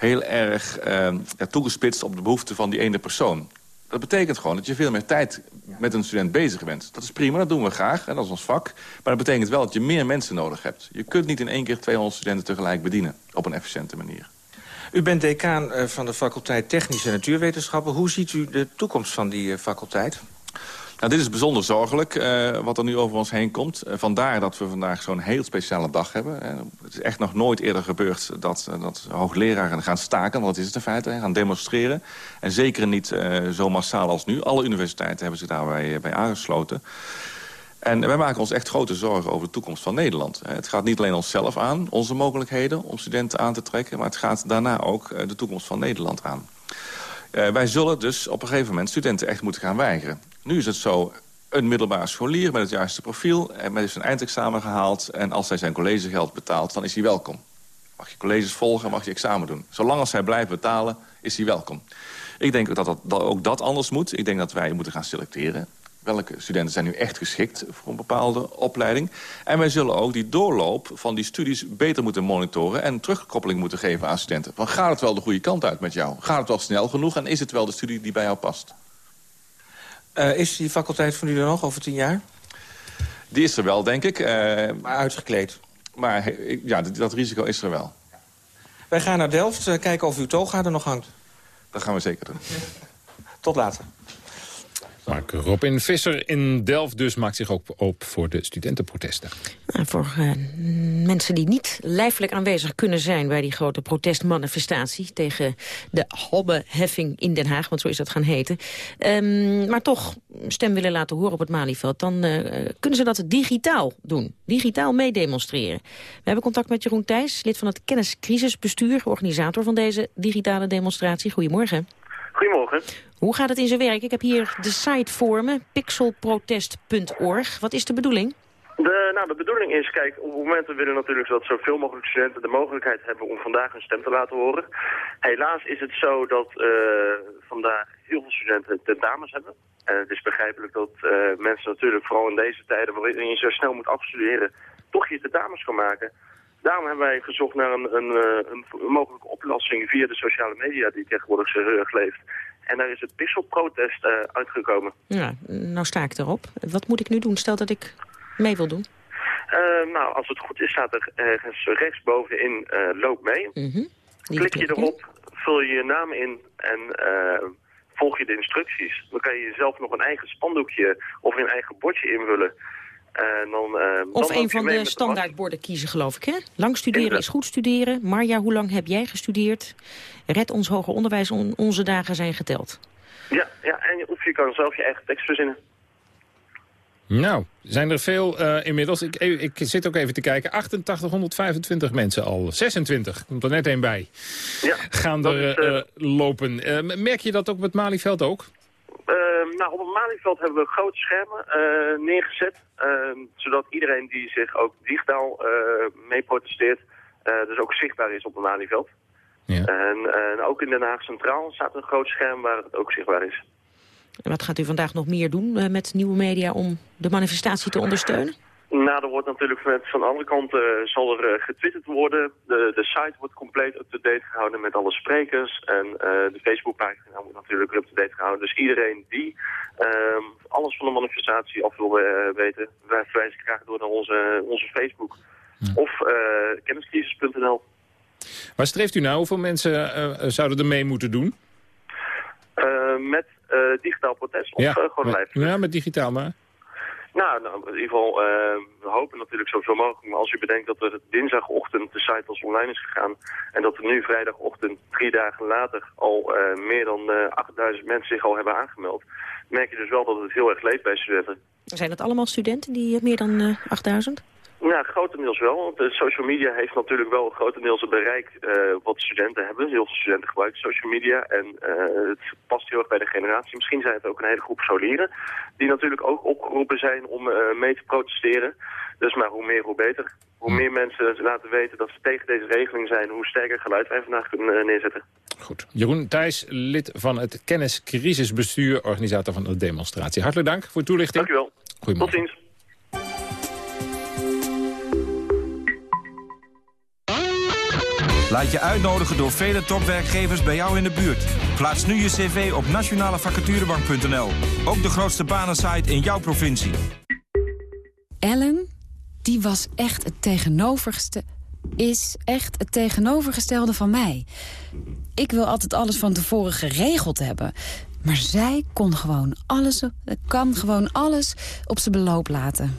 Speaker 14: heel erg uh, toegespitst op de behoeften van die ene persoon. Dat betekent gewoon dat je veel meer tijd met een student bezig bent. Dat is prima, dat doen we graag, en dat is ons vak. Maar dat betekent wel dat je meer mensen nodig hebt. Je kunt niet in één keer 200 studenten tegelijk bedienen op een efficiënte manier.
Speaker 13: U bent decaan van de faculteit Technische Natuurwetenschappen. Hoe ziet u de toekomst van die faculteit?
Speaker 14: Nou, dit is bijzonder zorgelijk, uh, wat er nu over ons heen komt. Uh, vandaar dat we vandaag zo'n heel speciale dag hebben. Uh, het is echt nog nooit eerder gebeurd dat, dat hoogleraren gaan staken. Want dat is het in feite, gaan demonstreren. En zeker niet zo massaal als nu. Alle universiteiten hebben zich daarbij bij aangesloten. En wij maken ons echt grote zorgen over de toekomst van Nederland. Het gaat niet alleen onszelf aan, onze mogelijkheden om studenten aan te trekken... maar het gaat daarna ook de toekomst van Nederland aan. Wij zullen dus op een gegeven moment studenten echt moeten gaan weigeren. Nu is het zo, een middelbare scholier met het juiste profiel... en met zijn eindexamen gehaald... en als hij zijn collegegeld betaalt, dan is hij welkom. Mag je colleges volgen, mag je examen doen. Zolang als hij blijft betalen, is hij welkom. Ik denk dat, dat, dat ook dat anders moet. Ik denk dat wij moeten gaan selecteren welke studenten zijn nu echt geschikt voor een bepaalde opleiding. En wij zullen ook die doorloop van die studies beter moeten monitoren... en terugkoppeling moeten geven aan studenten. Van, gaat het wel de goede kant uit met jou? Gaat het wel snel genoeg en is het wel de studie die bij jou past?
Speaker 13: Uh, is die faculteit van u er nog over tien jaar?
Speaker 14: Die is er wel, denk ik. Uh,
Speaker 13: maar uitgekleed?
Speaker 14: Maar ja, dat, dat, risico is er wel.
Speaker 13: Wij gaan naar Delft, uh, kijken of uw toga er nog hangt.
Speaker 14: Dat gaan we zeker doen.
Speaker 13: Tot later.
Speaker 7: Mark Robin Visser in Delft dus maakt zich ook op voor de studentenprotesten.
Speaker 6: Nou, voor uh, mensen die niet lijfelijk aanwezig kunnen zijn... bij die grote protestmanifestatie tegen de hobbeheffing in Den Haag... want zo is dat gaan heten. Um, maar toch stem willen laten horen op het Malieveld... dan uh, kunnen ze dat digitaal doen. Digitaal meedemonstreren. We hebben contact met Jeroen Thijs, lid van het Kenniscrisisbestuur... organisator van deze digitale demonstratie. Goedemorgen.
Speaker 11: Goedemorgen.
Speaker 6: Hoe gaat het in zijn werk? Ik heb hier de site voor me, pixelprotest.org. Wat is de bedoeling?
Speaker 11: De, nou, de bedoeling is, kijk, op het moment willen we natuurlijk dat zoveel mogelijk studenten de mogelijkheid hebben om vandaag hun stem te laten horen. Helaas is het zo dat uh, vandaag heel veel studenten tentamens hebben. En het is begrijpelijk dat uh, mensen natuurlijk, vooral in deze tijden waarin je zo snel moet afstuderen, toch je tentamens kan maken. Daarom hebben wij gezocht naar een, een, eh, een, een mogelijke oplossing via de sociale media die tegenwoordig zich leeft. En daar is het Pixel-protest uh, uitgekomen.
Speaker 6: Ja, nou sta ik erop. Wat moet ik nu doen? Stel dat ik mee wil doen.
Speaker 11: Uh, nou, als het goed is, staat er ergens rechtsbovenin uh, loop mee. Mm -hmm. Klik je erop, vul je je naam in en volg je de instructies. Dan kan je jezelf nog een eigen spandoekje of een eigen bordje invullen.
Speaker 6: En dan, of dan een van de standaardborden kiezen, geloof ik, hè? Lang studeren is goed studeren. Marja, hoe lang heb jij gestudeerd? Red ons hoger onderwijs, on onze dagen zijn geteld.
Speaker 11: Ja, ja en of je kan zelf je eigen tekst verzinnen.
Speaker 7: Nou, zijn er veel uh, inmiddels. Ik, ik zit ook even te kijken. 8825 mensen al. 26, komt er net één bij.
Speaker 11: Ja,
Speaker 7: gaan er is, uh, lopen. Uh, merk je dat ook op het Malieveld ook?
Speaker 11: Nou, op het Malieveld hebben we grote schermen neergezet. zodat iedereen die zich ook digitaal mee protesteert... dus ook zichtbaar is op het Malieveld. Ja. En, en ook in Den Haag Centraal staat een groot scherm waar het ook zichtbaar is.
Speaker 6: En wat gaat u vandaag nog meer doen uh, met nieuwe media om de manifestatie te ondersteunen?
Speaker 11: Nou, er wordt natuurlijk van de andere kant uh, zal er uh, getwitterd worden. De, de site wordt compleet up-to-date gehouden met alle sprekers. En de Facebookpagina wordt natuurlijk up-to-date gehouden. Dus iedereen die ehm, alles van de manifestatie af wil weten... wij verwijzen graag door naar onze, onze Facebook. Ja. Of kenniscrisis.nl.
Speaker 7: Waar streeft u nou? Hoeveel mensen uh, zouden er mee moeten doen?
Speaker 11: Uh, met uh, digitaal protest of
Speaker 7: ja,
Speaker 11: gewoon live?
Speaker 7: Ja, met digitaal maar.
Speaker 11: Nou, nou, in ieder geval, we hopen natuurlijk zoveel mogelijk. Maar als u bedenkt dat er dinsdagochtend de site als online is gegaan... en dat er nu vrijdagochtend, drie dagen later, al meer dan 8000 mensen zich al hebben aangemeld... merk je dus wel dat het heel erg leeft bij studenten.
Speaker 6: Zijn dat allemaal studenten, die meer dan 8000?
Speaker 11: Ja, grotendeels wel. Want de social media heeft natuurlijk wel grotendeels het bereik uh, wat studenten hebben. Heel veel studenten gebruiken social media en uh, het past heel erg bij de generatie. Misschien zijn het ook een hele groep scholieren die natuurlijk ook opgeroepen zijn om uh, mee te protesteren. Dus maar hoe meer, hoe beter. Hoe meer mensen laten weten dat ze tegen deze regeling zijn, hoe sterker geluid wij vandaag kunnen neerzetten.
Speaker 7: Goed. Jeroen Thijs, lid van het Kenniscrisisbestuur, organisator van de demonstratie. Hartelijk dank voor de toelichting.
Speaker 11: Dank u wel.
Speaker 7: Goedemorgen.
Speaker 11: Tot ziens.
Speaker 15: Laat je uitnodigen door vele topwerkgevers bij jou in de buurt. Plaats nu je cv op nationalevacaturebank.nl. Ook de grootste banensite in jouw provincie.
Speaker 16: Ellen, die was echt het tegenovergestelde... is echt het tegenovergestelde van mij. Ik wil altijd alles van tevoren geregeld hebben. Maar zij kon gewoon alles, kan gewoon alles op zijn beloop laten.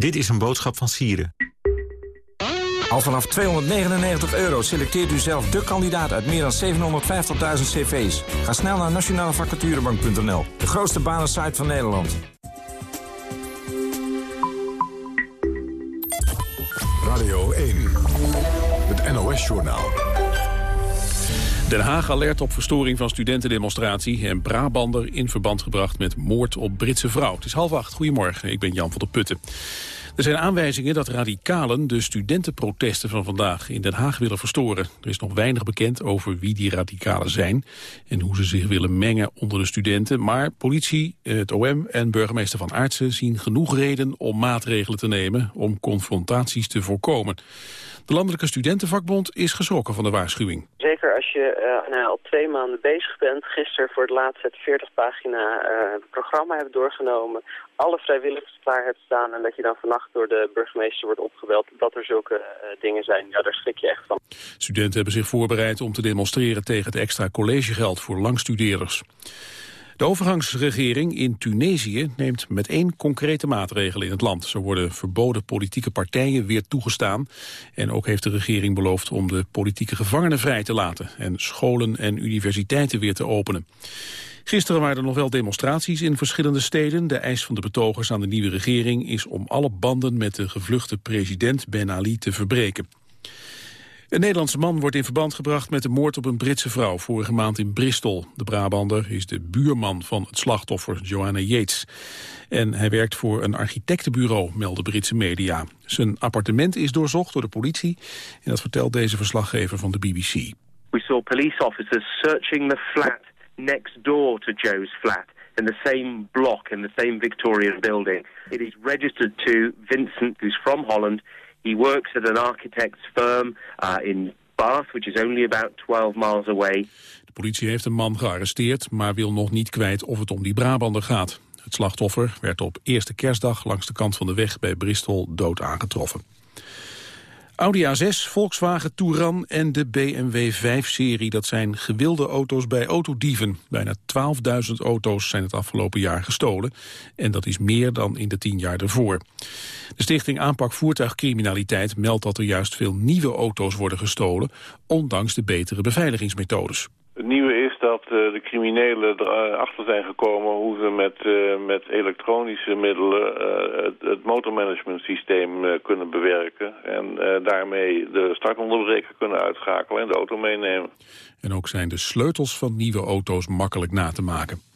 Speaker 15: Dit is een boodschap van Sieren. Al vanaf 299 euro selecteert u zelf de kandidaat uit meer dan 750.000 cv's. Ga snel naar nationalevacaturebank.nl, de grootste banensite van Nederland.
Speaker 1: Radio 1, het NOS-journaal.
Speaker 2: Den Haag alert op verstoring van studentendemonstratie... en Brabander in verband gebracht met moord op Britse vrouw. Het is half acht. Goedemorgen, ik ben Jan van der Putten. Er zijn aanwijzingen dat radicalen de studentenprotesten van vandaag in Den Haag willen verstoren. Er is nog weinig bekend over wie die radicalen zijn en hoe ze zich willen mengen onder de studenten. Maar politie, het OM en burgemeester Van Aartsen zien genoeg reden om maatregelen te nemen om confrontaties te voorkomen. De Landelijke Studentenvakbond is geschrokken van de waarschuwing.
Speaker 8: Zeker als je uh, nou, al twee maanden bezig bent, gisteren voor het laatst het 40-pagina uh, programma hebt doorgenomen, alle vrijwilligers klaar hebt staan en dat je dan vannacht door de burgemeester wordt opgebeld dat er zulke uh, dingen zijn. Ja, daar schrik je echt van.
Speaker 2: Studenten hebben zich voorbereid om te demonstreren tegen het extra collegegeld voor langstudeerders. De overgangsregering in Tunesië neemt met één concrete maatregel in het land. Zo worden verboden politieke partijen weer toegestaan. En ook heeft de regering beloofd om de politieke gevangenen vrij te laten... en scholen en universiteiten weer te openen. Gisteren waren er nog wel demonstraties in verschillende steden. De eis van de betogers aan de nieuwe regering is om alle banden met de gevluchte president Ben Ali te verbreken. Een Nederlandse man wordt in verband gebracht met de moord op een Britse vrouw vorige maand in Bristol. De Brabander is de buurman van het slachtoffer, Joanna Yates. En hij werkt voor een architectenbureau, melden Britse media. Zijn appartement is doorzocht door de politie en dat vertelt deze verslaggever van de BBC.
Speaker 17: We saw police officers searching the flat next door to Joe's flat in the same block in the same Victorian building. It is registered to Vincent, who's from Holland. He works at an architect's firm uh, in Bath, which is only about 12 miles away.
Speaker 2: De politie heeft een man gearresteerd, maar wil nog niet kwijt of het om die Brabander gaat. Het slachtoffer werd op eerste kerstdag langs de kant van de weg bij Bristol dood aangetroffen. Audi A6, Volkswagen Touran en de BMW 5-serie. Dat zijn gewilde auto's bij autodieven. Bijna 12.000 auto's zijn het afgelopen jaar gestolen. En dat is meer dan in de tien jaar ervoor. De stichting Aanpak Voertuigcriminaliteit meldt dat er juist veel nieuwe auto's worden gestolen... ondanks de betere beveiligingsmethodes.
Speaker 18: Nieuwe dat uh, de criminelen erachter zijn gekomen hoe ze met, uh, met elektronische middelen het, het motormanagement systeem kunnen bewerken. En daarmee de startonderbreker kunnen uitschakelen en de auto meenemen.
Speaker 2: En ook zijn de sleutels van nieuwe auto's makkelijk na te maken.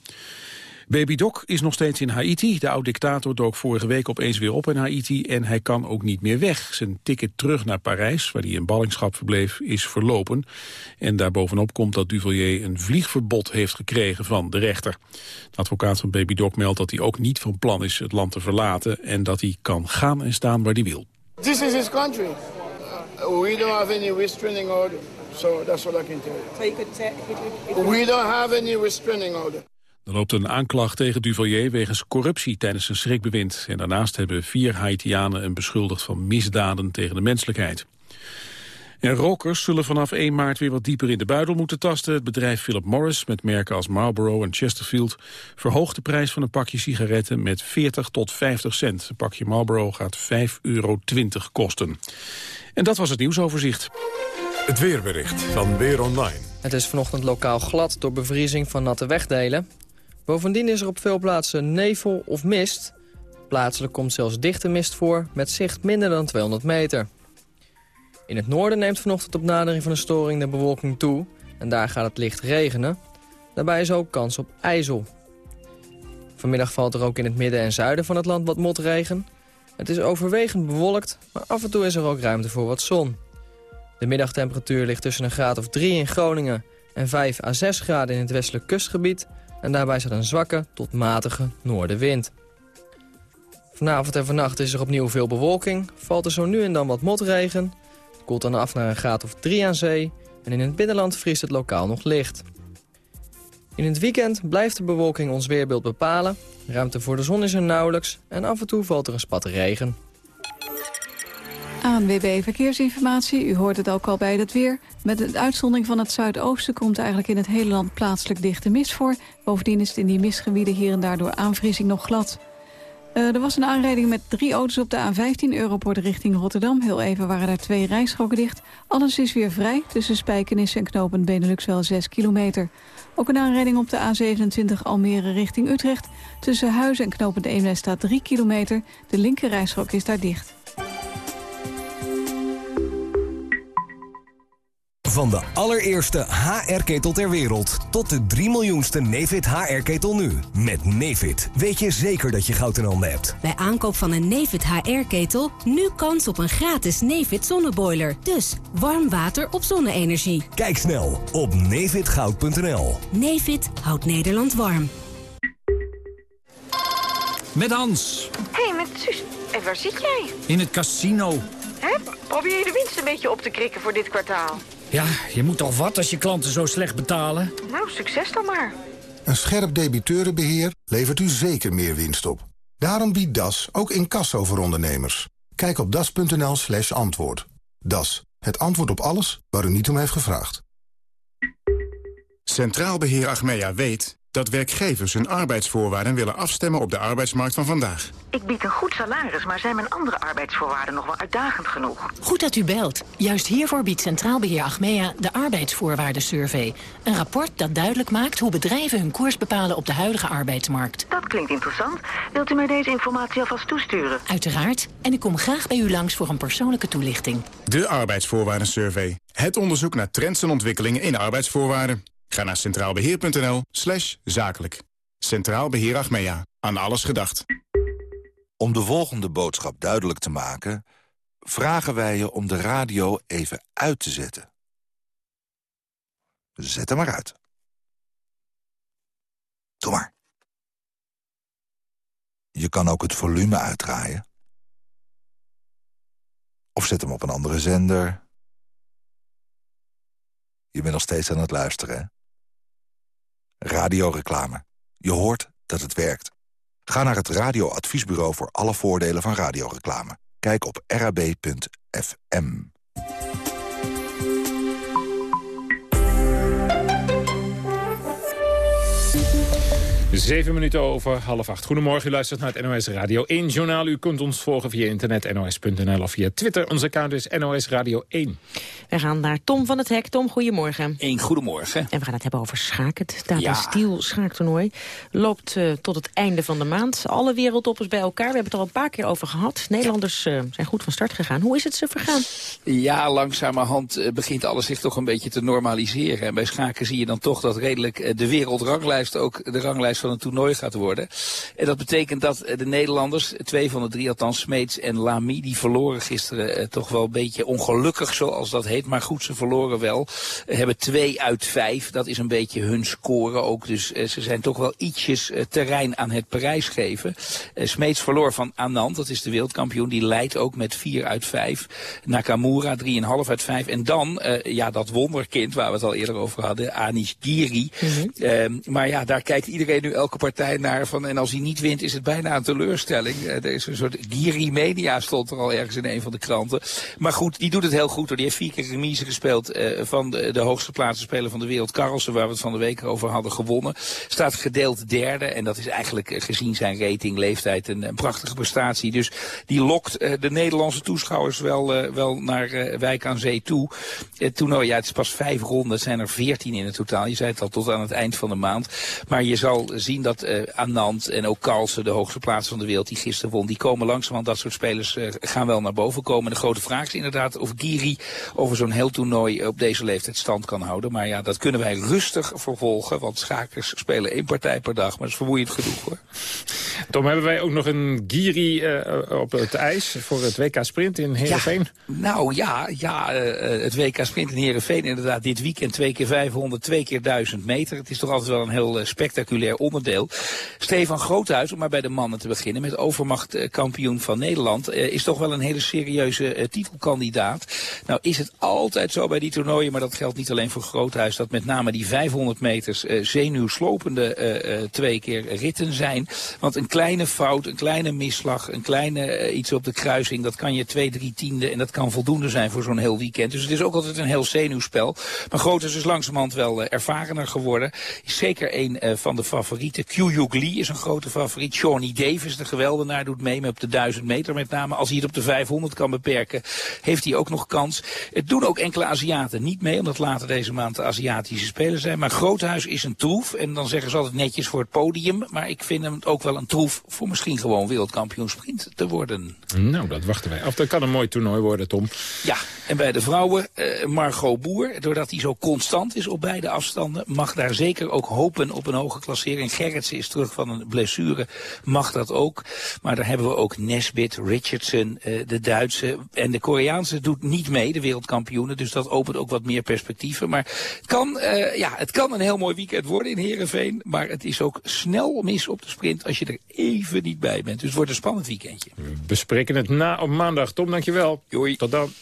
Speaker 2: Baby Doc is nog steeds in Haiti. De oud-dictator dook vorige week opeens weer op in Haiti... en hij kan ook niet meer weg. Zijn ticket terug naar Parijs, waar hij in ballingschap verbleef, is verlopen. En daarbovenop komt dat Duvalier een vliegverbod heeft gekregen van de rechter. De advocaat van Baby Doc meldt dat hij ook niet van plan is het land te verlaten... en dat hij kan gaan en staan waar hij wil.
Speaker 19: This is his country. We don't have any restraining order. So that's what I can tell you. So you could say, We don't have any restraining order.
Speaker 2: Er loopt een aanklacht tegen Duvalier wegens corruptie tijdens zijn schrikbewind. En daarnaast hebben vier Haitianen hem beschuldigd van misdaden tegen de menselijkheid. En rokers zullen vanaf 1 maart weer wat dieper in de buidel moeten tasten. Het bedrijf Philip Morris, met merken als Marlboro en Chesterfield... verhoogt de prijs van een pakje sigaretten met 40 tot 50 cent. Een pakje Marlboro gaat 5,20 euro kosten. En dat was het nieuwsoverzicht.
Speaker 1: Het weerbericht van Weer Online.
Speaker 20: Het is vanochtend lokaal glad door bevriezing van natte wegdelen. Bovendien is er op veel plaatsen nevel of mist. Plaatselijk komt zelfs dichte mist voor met zicht minder dan 200 meter. In het noorden neemt vanochtend op nadering van de storing de bewolking toe... en daar gaat het licht regenen. Daarbij is ook kans op ijzel. Vanmiddag valt er ook in het midden en zuiden van het land wat motregen. Het is overwegend bewolkt, maar af en toe is er ook ruimte voor wat zon. De middagtemperatuur ligt tussen een graad of 3 in Groningen... en 5 à 6 graden in het westelijk kustgebied en daarbij staat een zwakke tot matige noordenwind. Vanavond en vannacht is er opnieuw veel bewolking, valt er zo nu en dan wat motregen. Koelt dan af naar een graad of 3 aan zee en in het binnenland vriest het lokaal nog licht. In het weekend blijft de bewolking ons weerbeeld bepalen. Ruimte voor de zon is er nauwelijks en af en toe valt er een spat regen.
Speaker 3: ANWB Verkeersinformatie, u hoort het ook al bij het weer. Met de uitzondering van het zuidoosten komt eigenlijk in het hele land plaatselijk dichte mist voor. Bovendien is het in die mistgebieden hier en daar door aanvriezing nog glad. Uh, er was een aanrijding met drie auto's op de A15 Europort richting Rotterdam. Heel even waren er twee rijstroken dicht. Alles is weer vrij. Tussen Spijkenisse en Knopen Benelux wel 6 kilometer. Ook een aanrijding op de A27 Almere richting Utrecht. Tussen Huizen en Knopen Eemnes staat 3 kilometer. De linker rijstrook is daar dicht.
Speaker 21: Van de allereerste HR-ketel ter wereld tot de 3 miljoenste Nefit HR-ketel nu. Met Nefit weet je zeker dat je goud in handen hebt.
Speaker 22: Bij aankoop van een Nefit HR-ketel nu kans op een gratis Nefit zonneboiler. Dus warm water op zonne-energie.
Speaker 21: Kijk snel op nefitgoud.nl.
Speaker 22: Nefit houdt Nederland warm.
Speaker 23: Met Hans.
Speaker 24: hey, met Suus. En waar zit jij?
Speaker 23: In het casino.
Speaker 24: Hè? Probeer je de winst een beetje op te krikken voor dit kwartaal?
Speaker 23: Ja, je moet toch wat als je klanten zo slecht betalen?
Speaker 24: Nou, succes dan maar.
Speaker 25: Een scherp debiteurenbeheer levert u zeker meer winst op. Daarom biedt DAS ook incasso voor ondernemers. Kijk op das.nl slash antwoord. DAS, het antwoord op alles waar u niet om heeft gevraagd.
Speaker 26: Centraal Beheer Achmea weet dat werkgevers hun arbeidsvoorwaarden willen afstemmen op de arbeidsmarkt van vandaag.
Speaker 24: Ik bied een goed salaris, maar zijn mijn andere arbeidsvoorwaarden nog wel uitdagend genoeg?
Speaker 27: Goed dat u belt. Juist hiervoor biedt Centraal Beheer Achmea de arbeidsvoorwaardensurvey. Een rapport dat duidelijk maakt hoe bedrijven hun koers bepalen op de huidige arbeidsmarkt.
Speaker 24: Dat klinkt interessant. Wilt u mij deze informatie alvast toesturen?
Speaker 27: Uiteraard. En ik kom graag bij u langs voor een persoonlijke toelichting.
Speaker 26: De arbeidsvoorwaardensurvey. Het onderzoek naar trends en ontwikkelingen in arbeidsvoorwaarden. Ga naar centraalbeheer.nl slash zakelijk. Centraal Beheer Achmea. Aan alles gedacht.
Speaker 28: Om de volgende boodschap duidelijk te maken... vragen wij je om de radio even uit te zetten. Zet hem maar uit. Doe maar. Je kan ook het volume uitdraaien. Of zet hem op een andere zender. Je bent nog steeds aan het luisteren, hè? Radioreclame. Je hoort dat het werkt. Ga naar het radioadviesbureau voor alle voordelen van radioreclame. Kijk op rab.fm.
Speaker 7: Zeven minuten over half acht. Goedemorgen, u luistert naar het NOS Radio 1 Journaal. U kunt ons volgen via internet nos.nl of via Twitter. Onze account is NOS Radio 1.
Speaker 6: We gaan naar Tom van het Hek. Tom, goedemorgen.
Speaker 29: Een goedemorgen.
Speaker 6: En we gaan het hebben over schaken. Het Tata ja. Steel schaaktoernooi loopt uh, tot het einde van de maand. Alle wereldtoppers bij elkaar. We hebben het er al een paar keer over gehad. Nederlanders uh, zijn goed van start gegaan. Hoe is het ze vergaan?
Speaker 29: Ja, langzamerhand uh, begint alles zich toch een beetje te normaliseren. En bij schaken zie je dan toch dat redelijk de wereldranglijst ook de ranglijst van een toernooi gaat worden. En dat betekent dat de Nederlanders, twee van de drie althans, Smeets en Lamy, die verloren gisteren eh, toch wel een beetje ongelukkig zoals dat heet. Maar goed, ze verloren wel. Hebben twee uit vijf. Dat is een beetje hun score ook. Dus ze zijn toch wel ietsjes terrein aan het prijsgeven. Smeets verloor van Anand, dat is de wereldkampioen. Die leidt ook met vier uit vijf. Nakamura, drieënhalf uit vijf. En dan, ja, dat wonderkind waar we het al eerder over hadden, Anish Giri. Mm -hmm. maar ja, daar kijkt iedereen nu elke partij naar van. En als hij niet wint, is het bijna een teleurstelling. Uh, er is een soort Giri Media stond er al ergens in een van de kranten. Maar goed, die doet het heel goed. Die heeft vier keer remise gespeeld uh, van de, de hoogste plaatsen speler van de wereld. Carlsen, waar we het van de week over hadden gewonnen. Staat gedeeld derde. En dat is eigenlijk uh, gezien zijn rating, leeftijd een, een, prachtige prestatie. Dus die lokt de Nederlandse toeschouwers wel, wel naar Wijk aan Zee toe. Het toernooi, ja, het is pas vijf ronden. Het zijn er veertien in het totaal. Je zei het al tot aan het eind van de maand. Maar je zal zien dat uh, Anand en ook Carlsen, de hoogste plaats van de wereld die gisteren won, die komen langzaam, want dat soort spelers uh, gaan wel naar boven komen. De grote vraag is inderdaad of Giri over zo'n heel toernooi op deze leeftijd stand kan houden. Maar ja, dat kunnen wij rustig vervolgen, want schakers spelen één partij per dag, maar dat is vermoeiend genoeg hoor.
Speaker 7: Tom, hebben wij ook nog een Giri uh, op het ijs voor het WK Sprint in Heerenveen?
Speaker 29: Ja, nou ja, ja het WK Sprint in Heerenveen inderdaad dit weekend twee keer 500, twee keer 1000 meter. Het is toch altijd wel een heel spectaculair Stefan Groothuis, om maar bij de mannen te beginnen, met overmacht kampioen van Nederland, is toch wel een hele serieuze titelkandidaat. Nou is het altijd zo bij die toernooien, maar dat geldt niet alleen voor Groothuis, dat met name die 500 meters zenuwslopende twee keer ritten zijn. Want een klein kleine fout, een kleine misslag, een kleine iets op de kruising, dat kan je twee, drie tiende en dat kan voldoende zijn voor zo'n heel weekend. Dus het is ook altijd een heel zenuwspel. Maar Groothuis is langzamerhand wel ervarener geworden. Is zeker een van de favorieten. Kyuyuk Lee is een grote favoriet. Shawnee Davis, de geweldenaar, doet mee op de 1000 meter met name. Als hij het op de 500 kan beperken, heeft hij ook nog kans. Het doen ook enkele Aziaten niet mee, omdat later deze maand de Aziatische Spelen zijn. Maar Groothuis is een troef. En dan zeggen ze altijd netjes voor het podium. Maar ik vind hem ook wel een troef voor misschien gewoon wereldkampioen sprint te worden.
Speaker 7: Nou, dat wachten wij af. Dat kan een mooi toernooi worden, Tom.
Speaker 29: Ja, en bij de vrouwen, uh, Margot Boer, doordat hij zo constant is op beide afstanden, mag daar zeker ook hopen op een hoge klassering. Gerritsen is terug van een blessure, mag dat ook. Maar daar hebben we ook Nesbit, Richardson, uh, de Duitse en de Koreaanse doet niet mee, de wereldkampioenen. Dus dat opent ook wat meer perspectieven. Maar het kan, uh, ja, het kan een heel mooi weekend worden in Heerenveen. Maar het is ook snel mis op de sprint als je er even niet bij bent. Dus het wordt een spannend weekendje.
Speaker 7: We bespreken het na op maandag. Tom, dankjewel.
Speaker 29: Doei.
Speaker 7: Tot dan.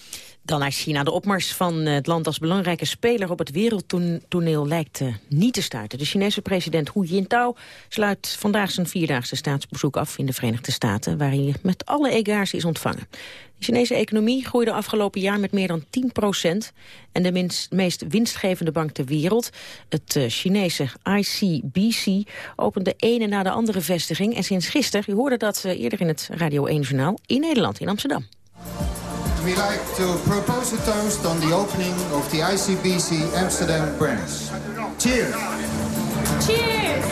Speaker 6: Dan naar China. De opmars van het land als belangrijke speler op het wereldtoneel lijkt uh, niet te stuiten. De Chinese president Hu Jintao sluit vandaag zijn vierdaagse staatsbezoek af in de Verenigde Staten, waar hij met alle egaars is ontvangen. De Chinese economie groeide afgelopen jaar met meer dan 10 procent. En de minst, meest winstgevende bank ter wereld, het uh, Chinese ICBC, opent de ene na de andere vestiging. En sinds gisteren, u hoorde dat eerder in het Radio 1-journaal, in Nederland, in Amsterdam.
Speaker 30: We like to propose a toast on the opening of the ICBC Amsterdam branch. Cheers!
Speaker 6: Cheers!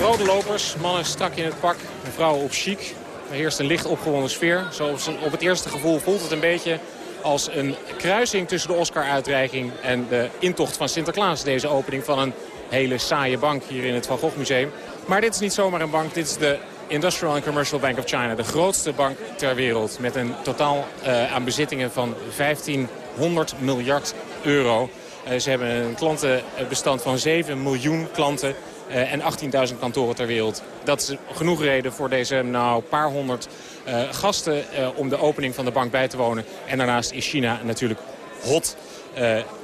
Speaker 31: Rode lopers, mannen strak in het pak, vrouwen op chic. Er heerst een licht opgewonden sfeer. Zoals op het eerste gevoel voelt het een beetje als een kruising tussen de Oscar-uitreiking en de intocht van Sinterklaas. Deze opening van een hele saaie bank hier in het Van Gogh Museum. Maar dit is niet zomaar een bank, dit is de Industrial and Commercial Bank of China. De grootste bank ter wereld met een totaal uh, aan bezittingen van 1500 miljard euro. Uh, ze hebben een klantenbestand van 7 miljoen klanten uh, en 18.000 kantoren ter wereld. Dat is genoeg reden voor deze nou, paar honderd gasten om de opening van de bank bij te wonen. En daarnaast is China natuurlijk hot.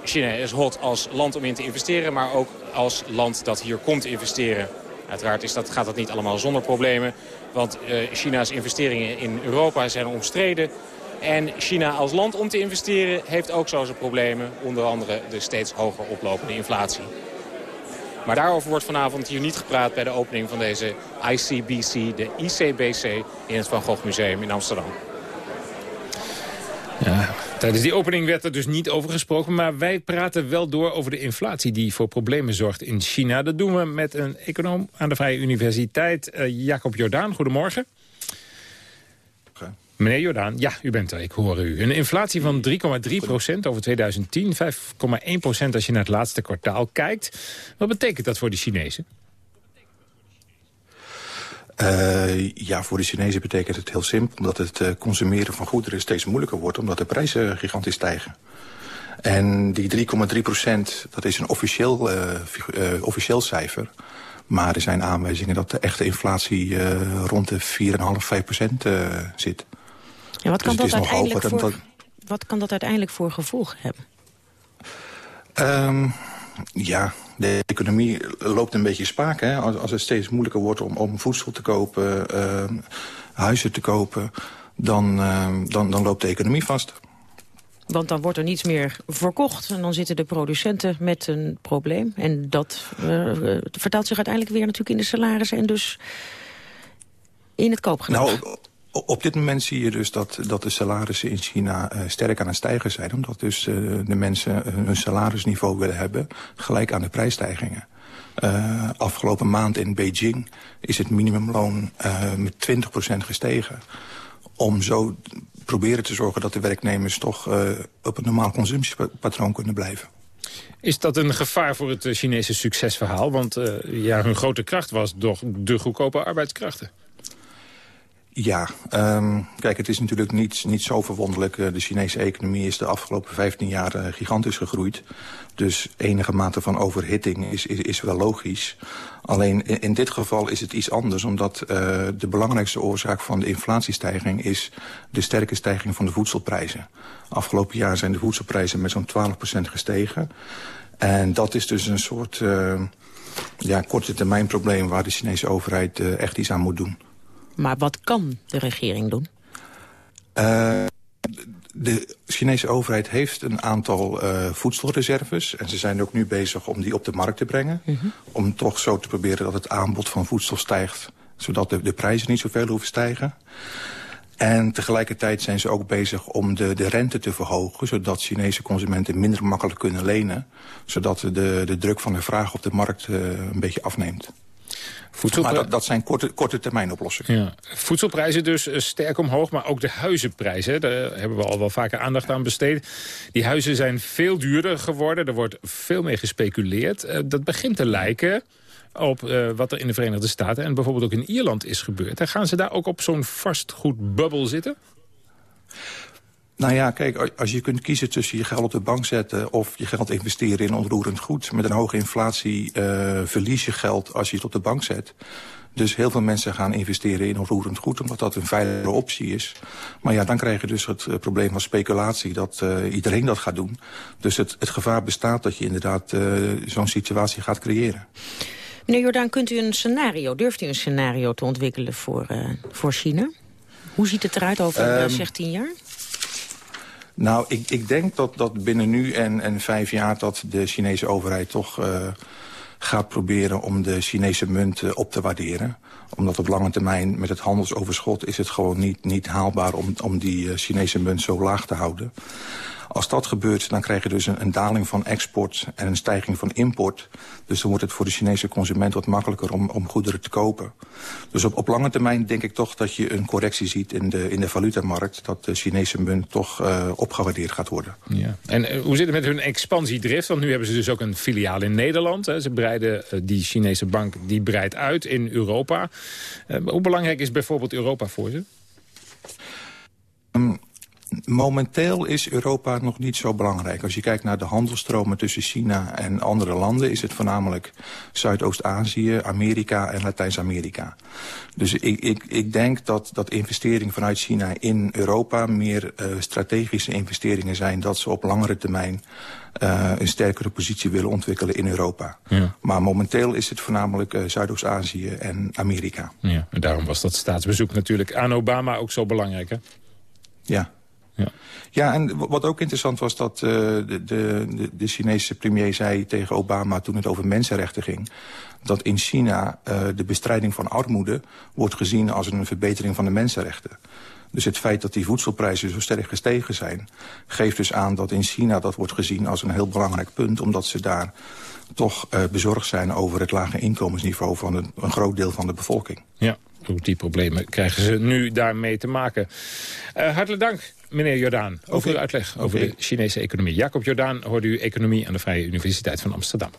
Speaker 31: China is hot als land om in te investeren, maar ook als land dat hier komt investeren. Uiteraard is dat, gaat dat niet allemaal zonder problemen. Want uh, China's investeringen in Europa zijn omstreden. En China als land om te investeren heeft ook zo zijn problemen. Onder andere de steeds hoger oplopende inflatie. Maar daarover wordt vanavond hier niet gepraat bij de opening van deze ICBC, de ICBC, in het Van Gogh Museum in Amsterdam.
Speaker 7: Ja, tijdens die opening werd er dus niet over gesproken. Maar wij praten wel door over de inflatie die voor problemen zorgt in China. Dat doen we met een econoom aan de Vrije Universiteit, uh, Jacob Jordaan. Goedemorgen. Meneer Jordaan, ja, u bent er, ik hoor u. Een inflatie van 3,3 procent over 2010, 5,1 procent als je naar het laatste kwartaal kijkt. Wat betekent dat voor de Chinezen?
Speaker 32: Uh, ja, voor de Chinezen betekent het heel simpel... omdat het uh, consumeren van goederen steeds moeilijker wordt... omdat de prijzen gigantisch stijgen. En die 3,3 procent, dat is een officieel, uh, officieel cijfer... maar er zijn aanwijzingen dat de echte inflatie rond de 4,5, 5 procent zit.
Speaker 6: Ja, wat, kan dus dat uiteindelijk voor, dat... wat kan dat uiteindelijk voor gevolgen hebben?
Speaker 32: Um, ja, de economie loopt een beetje spaak. Hè? Als, als het steeds moeilijker wordt om, om voedsel te kopen, uh, huizen te kopen... Dan, uh, dan, dan loopt de economie vast.
Speaker 6: Want dan wordt er niets meer verkocht. En dan zitten de producenten met een probleem. En dat uh, vertaalt zich uiteindelijk weer natuurlijk in de salarissen... en dus in het koopgedrag.
Speaker 32: Nou, op dit moment zie je dus dat, dat de salarissen in China uh, sterk aan het stijgen zijn. Omdat dus uh, de mensen hun salarisniveau willen hebben gelijk aan de prijsstijgingen. Uh, afgelopen maand in Beijing is het minimumloon met 20% gestegen. Om zo proberen te zorgen dat de werknemers toch op een normaal consumptiepatroon kunnen blijven.
Speaker 7: Is dat een gevaar voor het Chinese succesverhaal? Want ja, hun grote kracht was toch de goedkope arbeidskrachten.
Speaker 32: Ja, um, kijk, het is natuurlijk niet, niet zo verwonderlijk. De Chinese economie is de afgelopen 15 jaar uh, gigantisch gegroeid. Dus enige mate van overhitting is, is, is wel logisch. Alleen in, dit geval is het iets anders... omdat uh, de belangrijkste oorzaak van de inflatiestijging... is de sterke stijging van de voedselprijzen. Afgelopen jaar zijn de voedselprijzen met zo'n 12% gestegen. En dat is dus een soort... Uh, ja, korte termijn probleem waar de Chinese overheid echt iets aan moet doen.
Speaker 6: Maar wat kan de regering doen?
Speaker 32: Uh, de Chinese overheid heeft een aantal uh, voedselreserves. En ze zijn ook nu bezig om die op de markt te brengen. -hmm. Om toch zo te proberen dat het aanbod van voedsel stijgt. Zodat de, de prijzen niet zoveel hoeven stijgen. En tegelijkertijd zijn ze ook bezig om de, de rente te verhogen... zodat Chinese consumenten minder makkelijk kunnen lenen. Zodat de, de druk van de vraag op de markt uh, een beetje afneemt. Maar dat, dat, zijn korte, korte termijn oplossingen.
Speaker 7: Ja. Voedselprijzen dus uh, sterk omhoog, maar ook de huizenprijzen. Daar hebben we al wel vaker aandacht aan besteed. Die huizen zijn veel duurder geworden. Er wordt veel meer gespeculeerd. Uh, dat begint te lijken op uh, wat er in de Verenigde Staten en bijvoorbeeld ook in Ierland is gebeurd. En gaan ze daar ook op zo'n vastgoedbubbel zitten?
Speaker 32: Nou ja, kijk, als je kunt kiezen tussen je geld op de bank zetten... of je geld investeren in onroerend goed... met een hoge inflatie uh, verlies je geld als je het op de bank zet. Dus heel veel mensen gaan investeren in onroerend goed... omdat dat een veilige optie is. Maar ja, dan krijg je dus het uh, probleem van speculatie... dat uh, iedereen dat gaat doen. Dus het, het gevaar bestaat dat je inderdaad zo'n situatie gaat creëren.
Speaker 6: Meneer Jordaan, kunt u een scenario, durft u een scenario te ontwikkelen voor, voor China? Hoe ziet het eruit over, um, zeg, tien jaar?
Speaker 32: Nou, ik, ik denk dat, dat binnen nu en, en vijf jaar... dat de Chinese overheid toch uh, gaat proberen om de Chinese munt uh, op te waarderen. Omdat op lange termijn met het handelsoverschot... is het gewoon niet, niet haalbaar om, om die uh, Chinese munt zo laag te houden. Als dat gebeurt, dan krijg je dus een, een, daling van export en een stijging van import. Dus dan wordt het voor de Chinese consument wat makkelijker om, om goederen te kopen. Dus op, op lange termijn denk ik toch dat je een correctie ziet in de, in de valutamarkt. Dat de Chinese munt toch uh, opgewaardeerd gaat worden.
Speaker 7: Ja. En uh, hoe zit het met hun expansiedrift? Want nu hebben ze dus ook een filiaal in Nederland. Hè. Ze breiden, uh, die Chinese bank die breidt uit in Europa. hoe belangrijk is bijvoorbeeld Europa voor ze?
Speaker 32: Um, Momenteel is Europa nog niet zo belangrijk. Als je kijkt naar de handelstromen tussen China en andere landen... is het voornamelijk Zuidoost-Azië, Amerika en Latijns-Amerika. Dus ik, ik, ik denk dat, dat investeringen vanuit China in Europa... meer uh, strategische investeringen zijn... dat ze op langere termijn uh, een sterkere positie willen ontwikkelen in Europa. Ja. Maar momenteel is het voornamelijk uh, Zuidoost-Azië en Amerika.
Speaker 7: Ja, en daarom was dat staatsbezoek natuurlijk aan Obama ook zo belangrijk, hè?
Speaker 32: Ja. Ja. ja, en wat ook interessant was dat uh, de, de, de Chinese premier zei tegen Obama toen het over mensenrechten ging... dat in China uh, de bestrijding van armoede wordt gezien als een verbetering van de mensenrechten. Dus het feit dat die voedselprijzen zo sterk gestegen zijn... geeft dus aan dat in China dat wordt gezien als een heel belangrijk punt... omdat ze daar toch uh, bezorgd zijn over het lage inkomensniveau... van een, een groot deel van de bevolking.
Speaker 7: Ja, ook die problemen krijgen ze nu daarmee te maken. Uh, hartelijk dank, meneer Jordaan, over okay. uw uitleg over okay. de Chinese economie. Jacob Jordaan hoorde u economie aan de Vrije Universiteit van Amsterdam.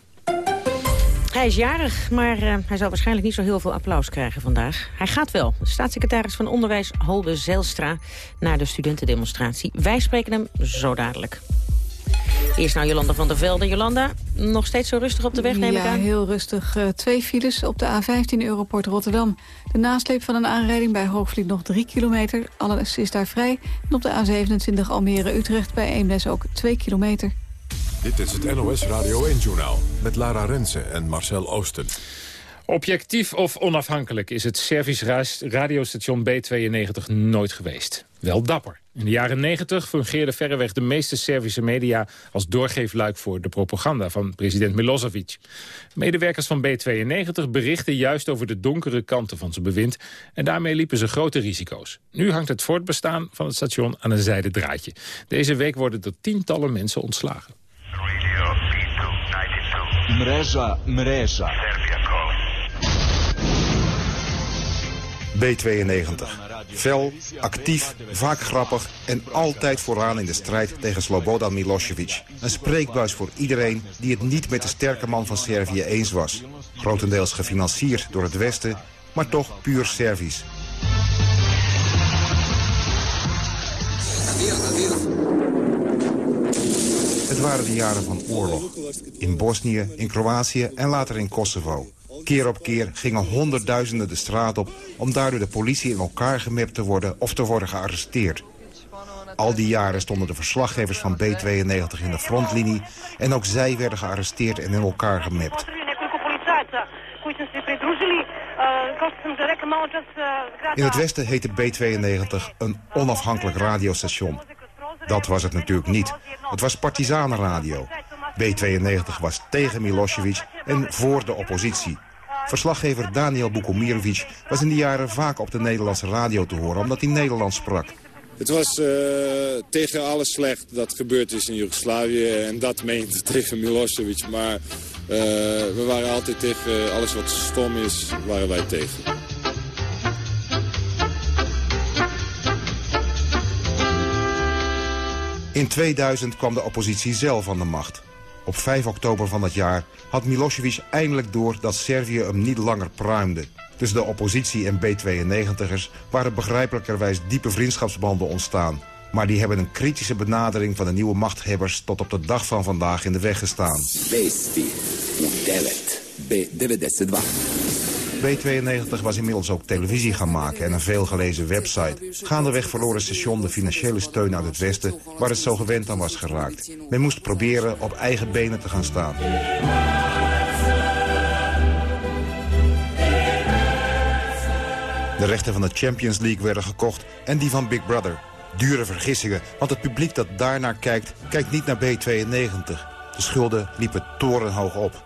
Speaker 6: Hij is jarig, maar uh, hij zal waarschijnlijk niet zo heel veel applaus krijgen vandaag. Hij gaat wel. De staatssecretaris van Onderwijs Holbe Zijlstra naar de studentendemonstratie. Wij spreken hem zo dadelijk. Eerst naar Jolanda van der Velde. Jolanda, nog steeds zo rustig op de weg, neem
Speaker 3: ja,
Speaker 6: ik aan?
Speaker 3: Ja, heel rustig. Uh, twee files op de A15 Europort Rotterdam. De nasleep van een aanrijding bij Hoogvliet nog drie kilometer. Alles is daar vrij. En op de A27 Almere-Utrecht bij Eemnes ook twee kilometer.
Speaker 1: Dit is het NOS Radio 1-journaal met Lara Rensen en Marcel Oosten.
Speaker 7: Objectief of onafhankelijk is het Servisch radiostation B92 nooit geweest. Wel dapper. In de jaren 90 fungeerde verreweg de meeste Servische media als doorgeefluik voor de propaganda van president Milosevic. Medewerkers van B92 berichten juist over de donkere kanten van zijn bewind en daarmee liepen ze grote risico's. Nu hangt het voortbestaan van het station aan een zijden draadje. Deze week worden er tientallen mensen ontslagen.
Speaker 33: Mreža, mreža.
Speaker 34: B92. Fel, actief, vaak grappig en altijd vooraan in de strijd tegen Slobodan Milosevic. Een spreekbuis voor iedereen die het niet met de sterke man van Servië eens was. Grotendeels gefinancierd door het Westen, maar toch puur Servisch. Het waren de jaren van oorlog. In Bosnië, in Kroatië en later in Kosovo. Keer op keer gingen honderdduizenden de straat op... om daardoor de politie in elkaar gemept te worden of te worden gearresteerd. Al die jaren stonden de verslaggevers van B92 in de frontlinie... en ook zij werden gearresteerd en in elkaar gemept. In het westen heette B92 een onafhankelijk radiostation. Dat was het natuurlijk niet. Het was partisanenradio. B92 was tegen Milosevic en voor de oppositie. Verslaggever Daniel Bukomirovic was in die jaren vaak op de Nederlandse radio te horen... omdat hij Nederlands sprak.
Speaker 35: Het was uh, tegen alles slecht dat gebeurd is in Joegoslavië. En dat meende *laughs* tegen Milosevic. Maar uh, we waren altijd tegen alles wat stom is, waren wij tegen.
Speaker 34: In 2000 kwam de oppositie zelf aan de macht. Op 5 oktober van dat jaar had Milosevic eindelijk door dat Servië hem niet langer pruimde. Tussen de oppositie en B-92'ers waren begrijpelijkerwijs diepe vriendschapsbanden ontstaan. Maar die hebben een kritische benadering van de nieuwe machthebbers tot op de dag van vandaag in de weg gestaan. B92 was inmiddels ook televisie gaan maken en een veelgelezen website. Gaandeweg verloor het station de financiële steun uit het Westen... waar het zo gewend aan was geraakt. Men moest proberen op eigen benen te gaan staan. De rechten van de Champions League werden gekocht en die van Big Brother. Dure vergissingen, want het publiek dat daarnaar kijkt... kijkt niet naar B92. De schulden liepen torenhoog op.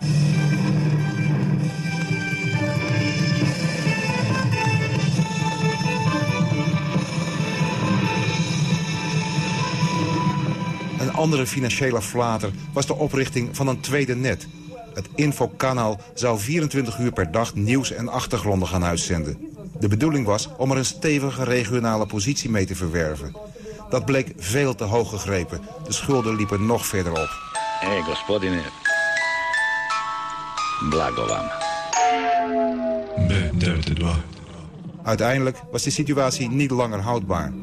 Speaker 34: andere financiële flater was de oprichting van een tweede net. Het infokanaal zou 24 uur per dag nieuws en achtergronden gaan uitzenden. De bedoeling was om er een stevige regionale positie mee te verwerven. Dat bleek veel te hoog gegrepen. De schulden liepen nog verder op.
Speaker 36: Hé, gospodine. Blago vam.
Speaker 34: Uiteindelijk was de situatie niet langer houdbaar.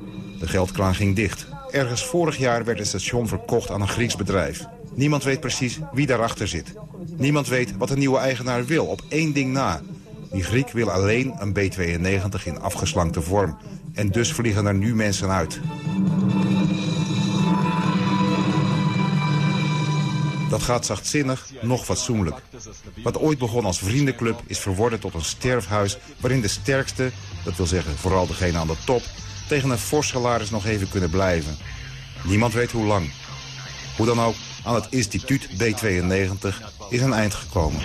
Speaker 34: De geldkraan ging dicht. Ergens vorig jaar werd het station verkocht aan een Grieks bedrijf. Niemand weet precies wie daarachter zit. Niemand weet wat de nieuwe eigenaar wil, op één ding na. Die Griek wil alleen een B-92 in afgeslankte vorm. En dus vliegen er nu mensen uit. Dat gaat zachtzinnig, nog fatsoenlijk. Wat ooit begon als vriendenclub is verworden tot een sterfhuis... waarin de sterkste, dat wil zeggen vooral degene aan de top... tegen een fors salaris nog even kunnen blijven. Niemand weet hoe lang. Hoe dan ook, aan het instituut B92 is een eind gekomen.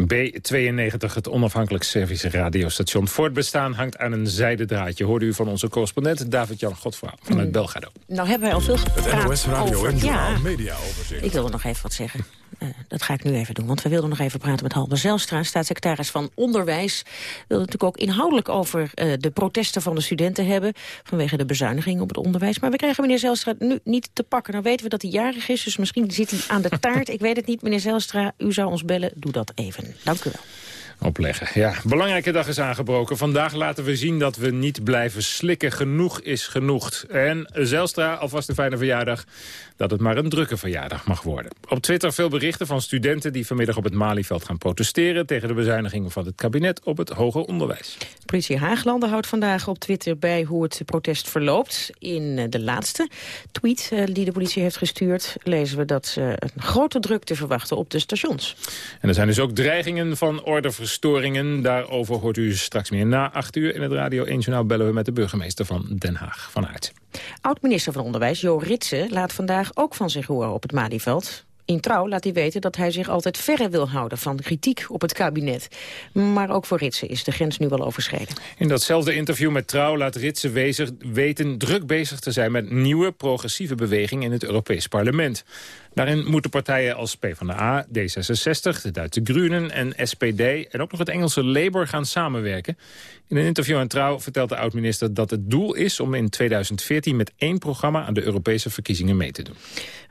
Speaker 7: B92, het onafhankelijk Servische radiostation. Voortbestaan hangt aan een zijden draadje. Hoorde u van onze correspondent David-Jan Godfra vanuit mm. Belgrado.
Speaker 6: Nou hebben wij al veel gepraat
Speaker 1: het NOS Radio
Speaker 6: over...
Speaker 1: En
Speaker 6: ja,
Speaker 1: media overzicht.
Speaker 6: Ik wilde nog even wat zeggen. Uh, dat ga ik nu even doen, want we wilden nog even praten met Halbe Zelstra... staatssecretaris van Onderwijs. We wilden natuurlijk ook inhoudelijk over uh, de protesten van de studenten hebben... vanwege de bezuiniging op het onderwijs. Maar we krijgen meneer Zelstra nu niet te pakken. Nou weten we dat hij jarig is, dus misschien zit hij aan de taart. *laughs* ik weet het niet, meneer Zelstra, u zou ons bellen. Doe dat even. Dank u wel
Speaker 7: opleggen. Ja, belangrijke dag is aangebroken. Vandaag laten we zien dat we niet blijven slikken. Genoeg is genoeg. En Zelstra, alvast een fijne verjaardag dat het maar een drukke verjaardag mag worden. Op Twitter veel berichten van studenten die vanmiddag op het Malieveld gaan protesteren... tegen de bezuinigingen van het kabinet op het hoger onderwijs.
Speaker 6: Politie Haaglanden houdt vandaag op Twitter bij hoe het protest verloopt. In de laatste tweet eh, die de politie heeft gestuurd... lezen we dat ze een grote druk te verwachten op de stations.
Speaker 7: En er zijn dus ook dreigingen van ordeverstoringen. Daarover hoort u straks meer na acht uur. In het Radio 1 Journaal bellen we met de burgemeester van Den Haag, vanuit.
Speaker 6: Oud-minister van Onderwijs Jo Ritsen laat vandaag ook van zich horen op het Malieveld. In trouw laat hij weten dat hij zich altijd verre wil houden van kritiek op het kabinet. Maar ook voor Ritsen is de grens nu wel overschreden.
Speaker 7: In datzelfde interview met Trouw laat Ritsen weten druk bezig te zijn met nieuwe progressieve bewegingen in het Europees Parlement. Daarin moeten partijen als PvdA, D66, de Duitse Groenen en SPD... en ook nog het Engelse Labour gaan samenwerken. In een interview aan Trouw vertelt de oud-minister dat het doel is... om in 2014 met één programma aan de Europese verkiezingen mee te doen.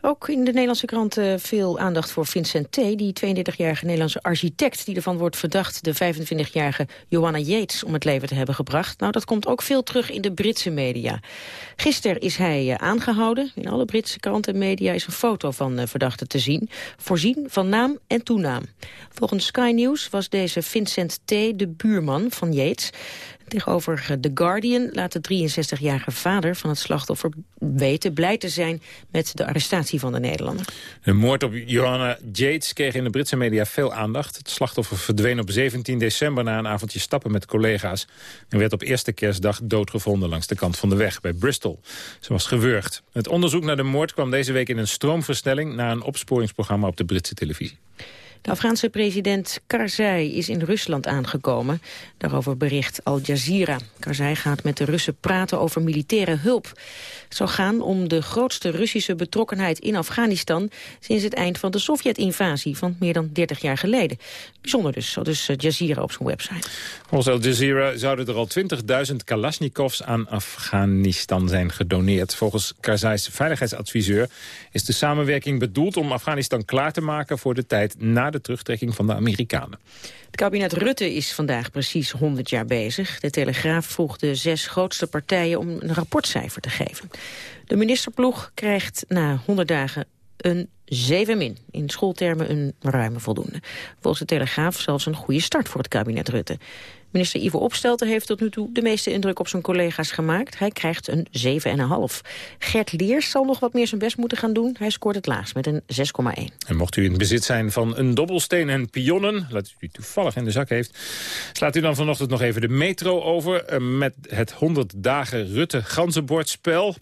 Speaker 6: Ook in de Nederlandse kranten veel aandacht voor Vincent T., die 32-jarige Nederlandse architect... die ervan wordt verdacht de 25-jarige Joanna Yates om het leven te hebben gebracht. Nou, dat komt ook veel terug in de Britse media. Gisteren is hij eh, aangehouden. In alle Britse kranten en media is een foto van eh, verdachte te zien. Voorzien van naam en toenaam. Volgens Sky News was deze Vincent T. de buurman van Yates. Tegenover The Guardian laat de 63-jarige vader van het slachtoffer weten blij te zijn met de arrestatie van de Nederlander.
Speaker 7: De moord op Johanna Yates kreeg in de Britse media veel aandacht. Het slachtoffer verdween op 17 december na een avondje stappen met collega's. En werd op eerste kerstdag doodgevonden langs de kant van de weg bij Bristol. Ze was gewurgd. Het onderzoek naar de moord kwam deze week in een stroomversnelling... na een opsporingsprogramma op de Britse televisie.
Speaker 6: De Afghaanse president Karzai is in Rusland aangekomen. Daarover bericht Al Jazeera. Karzai gaat met de Russen praten over militaire hulp. Het zou gaan om de grootste Russische betrokkenheid in Afghanistan... sinds het eind van de Sovjet-invasie van meer dan 30 jaar geleden. Bijzonder dus, zo Al Jazeera op zijn website.
Speaker 7: Volgens Al Jazeera zouden er al 20.000 Kalashnikovs aan Afghanistan zijn gedoneerd. Volgens Karzais veiligheidsadviseur is de samenwerking bedoeld om Afghanistan klaar te maken voor de tijd na de terugtrekking van de Amerikanen.
Speaker 6: Het kabinet Rutte is vandaag precies 100 jaar bezig. De Telegraaf vroeg de zes grootste partijen om een rapportcijfer te geven. De ministerploeg krijgt na 100 dagen een 7 min. In schooltermen een ruime voldoende. Volgens de Telegraaf zelfs een goede start voor het kabinet Rutte. Minister Ivo Opstelten heeft tot nu toe de meeste indruk op zijn collega's gemaakt. Hij krijgt een 7,5. Gert Leers zal nog wat meer zijn best moeten gaan doen. Hij scoort het laagst met een 6,1.
Speaker 7: En mocht u in bezit zijn van een dobbelsteen en pionnen... dat u toevallig in de zak heeft... slaat u dan vanochtend nog even de metro over... Eh, met het 100 dagen Rutte-ganzenbordspel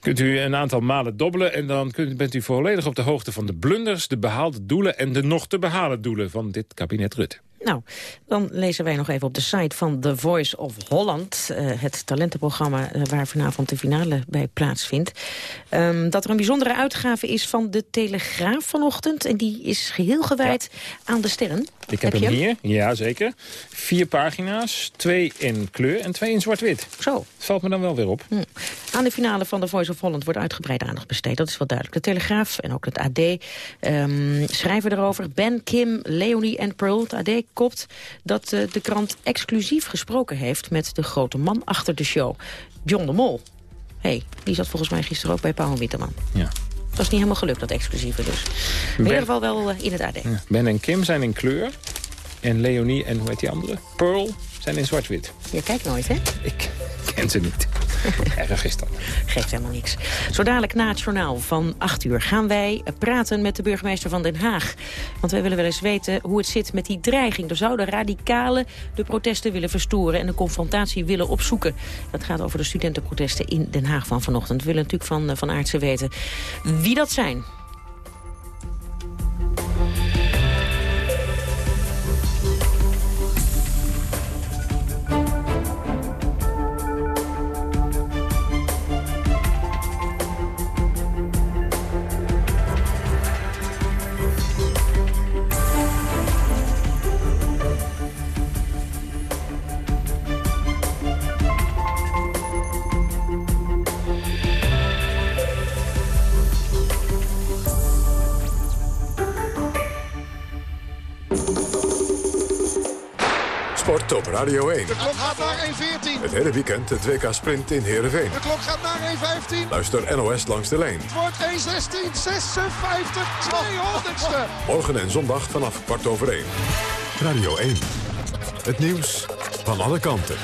Speaker 7: kunt u een aantal malen dobbelen... en dan kunt, bent u volledig op de hoogte van de blunders, de behaalde doelen... en de nog te behalen doelen van dit kabinet Rutte.
Speaker 6: Nou, dan lezen wij nog even op de site van The Voice of Holland... Uh, het talentenprogramma uh, waar vanavond de finale bij plaatsvindt... Um, dat er een bijzondere uitgave is van de Telegraaf vanochtend... en die is geheel gewijd ja. aan de sterren.
Speaker 7: Ik heb, heb hem hier, ja zeker. Vier pagina's, twee in kleur en twee in zwart-wit.
Speaker 6: Zo.
Speaker 7: Dat valt me dan wel weer op.
Speaker 6: Hm. Aan de finale van The Voice of Holland wordt uitgebreid aandacht besteed. Dat is wel duidelijk. De Telegraaf en ook het AD um, schrijven erover. Ben, Kim, Leonie en Pearl, het AD kopt dat uh, de krant exclusief gesproken heeft... met de grote man achter de show, John de Mol. hey, die zat volgens mij gisteren ook bij Paul Witteman.
Speaker 7: Ja.
Speaker 6: Is niet helemaal gelukt, dat exclusieve dus. Maar in ieder geval wel uh, in het AD.
Speaker 7: Ben en Kim zijn in kleur. En Leonie en hoe heet die andere? Pearl zijn in zwart-wit.
Speaker 6: Je kijkt nooit, hè?
Speaker 7: Ik ken ze niet. *laughs* Erg is dat.
Speaker 6: Geeft helemaal niks. Zo dadelijk na het journaal van 8 uur gaan wij praten met de burgemeester van Den Haag. Want wij willen wel eens weten hoe het zit met die dreiging. Er zouden radicalen de protesten willen verstoren en de confrontatie willen opzoeken. Dat gaat over de studentenprotesten in Den Haag van vanochtend. We willen natuurlijk van, van Aartsen weten wie dat zijn.
Speaker 1: Op Radio 1.
Speaker 37: De klok gaat naar 1.14.
Speaker 1: Het hele weekend het WK Sprint in Heerenveen.
Speaker 37: De klok gaat naar 1.15.
Speaker 1: Luister NOS langs de lijn.
Speaker 37: Het wordt 1.16, 56, 200ste.
Speaker 1: Morgen en zondag vanaf kwart over 1. Radio 1. Het nieuws van alle kanten.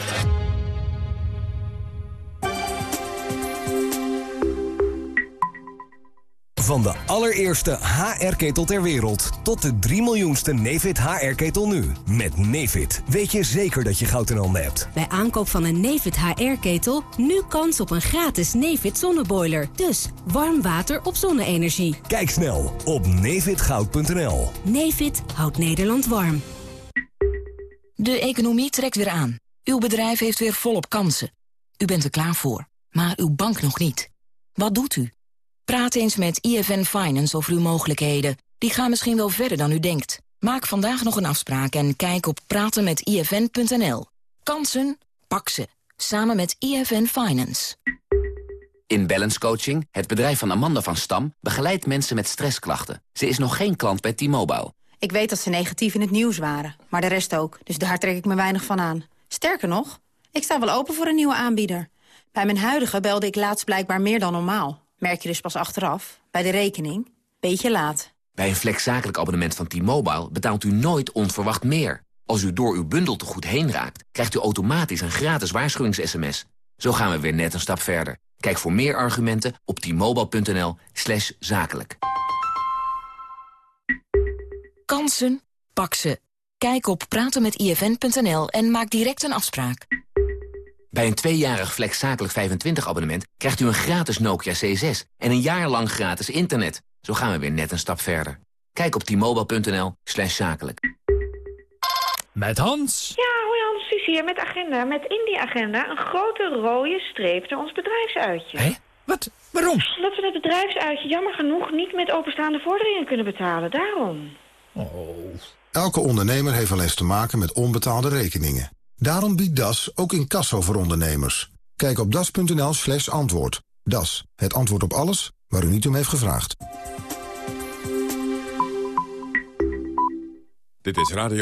Speaker 21: Van de allereerste HR-ketel ter wereld tot de 3 miljoenste Nefit HR-ketel nu. Met Nefit weet je zeker dat je goud in handen hebt.
Speaker 22: Bij aankoop van een Nefit HR-ketel nu kans op een gratis Nefit zonneboiler. Dus warm water op zonne-energie.
Speaker 21: Kijk snel op nefitgoud.nl.
Speaker 22: Nefit houdt Nederland warm.
Speaker 27: De economie trekt weer aan. Uw bedrijf heeft weer volop kansen. U bent er klaar voor, maar uw bank nog niet. Wat doet u? Praat eens met IFN Finance over uw mogelijkheden. Die gaan misschien wel verder dan u denkt. Maak vandaag nog een afspraak en kijk op pratenmetifn.nl. Kansen? Pak ze. Samen met IFN Finance.
Speaker 38: In Balance Coaching, het bedrijf van Amanda van Stam... begeleidt mensen met stressklachten. Ze is nog geen klant bij T-Mobile.
Speaker 39: Ik weet dat ze negatief in het nieuws waren, maar de rest ook. Dus daar trek ik me weinig van aan. Sterker nog, ik sta wel open voor een nieuwe aanbieder. Bij mijn huidige belde ik laatst blijkbaar meer dan normaal. Merk je dus pas achteraf, bij de rekening, beetje laat.
Speaker 38: Bij een flexzakelijk abonnement van T-Mobile betaalt u nooit onverwacht meer. Als u door uw bundeltegoed heen raakt, krijgt u automatisch een gratis waarschuwings-sms. Zo gaan we weer net een stap verder. Kijk voor meer argumenten op t-mobile.nl slash zakelijk.
Speaker 27: Kansen? Pak ze. Kijk op pratenmetifn.nl en maak direct een afspraak.
Speaker 38: Bij een tweejarig Flex Zakelijk 25 abonnement krijgt u een gratis Nokia C6 en een jaar lang gratis internet. Zo gaan we weer net een stap verder. Kijk op t-mobile.nl slash zakelijk.
Speaker 21: Met Hans.
Speaker 40: Ja, hoi Hans, Suus hier met agenda. Met in die agenda een grote rode streep naar ons bedrijfsuitje.
Speaker 21: Hé? Wat? Waarom?
Speaker 40: Omdat we het bedrijfsuitje jammer genoeg niet met openstaande vorderingen kunnen betalen. Daarom.
Speaker 21: Oh.
Speaker 25: Elke ondernemer heeft wel eens te maken met onbetaalde rekeningen. Daarom biedt DAS ook incasso voor ondernemers. Kijk op das.nl slash antwoord. DAS, het antwoord op alles waar u niet om heeft gevraagd.
Speaker 1: Dit is Radio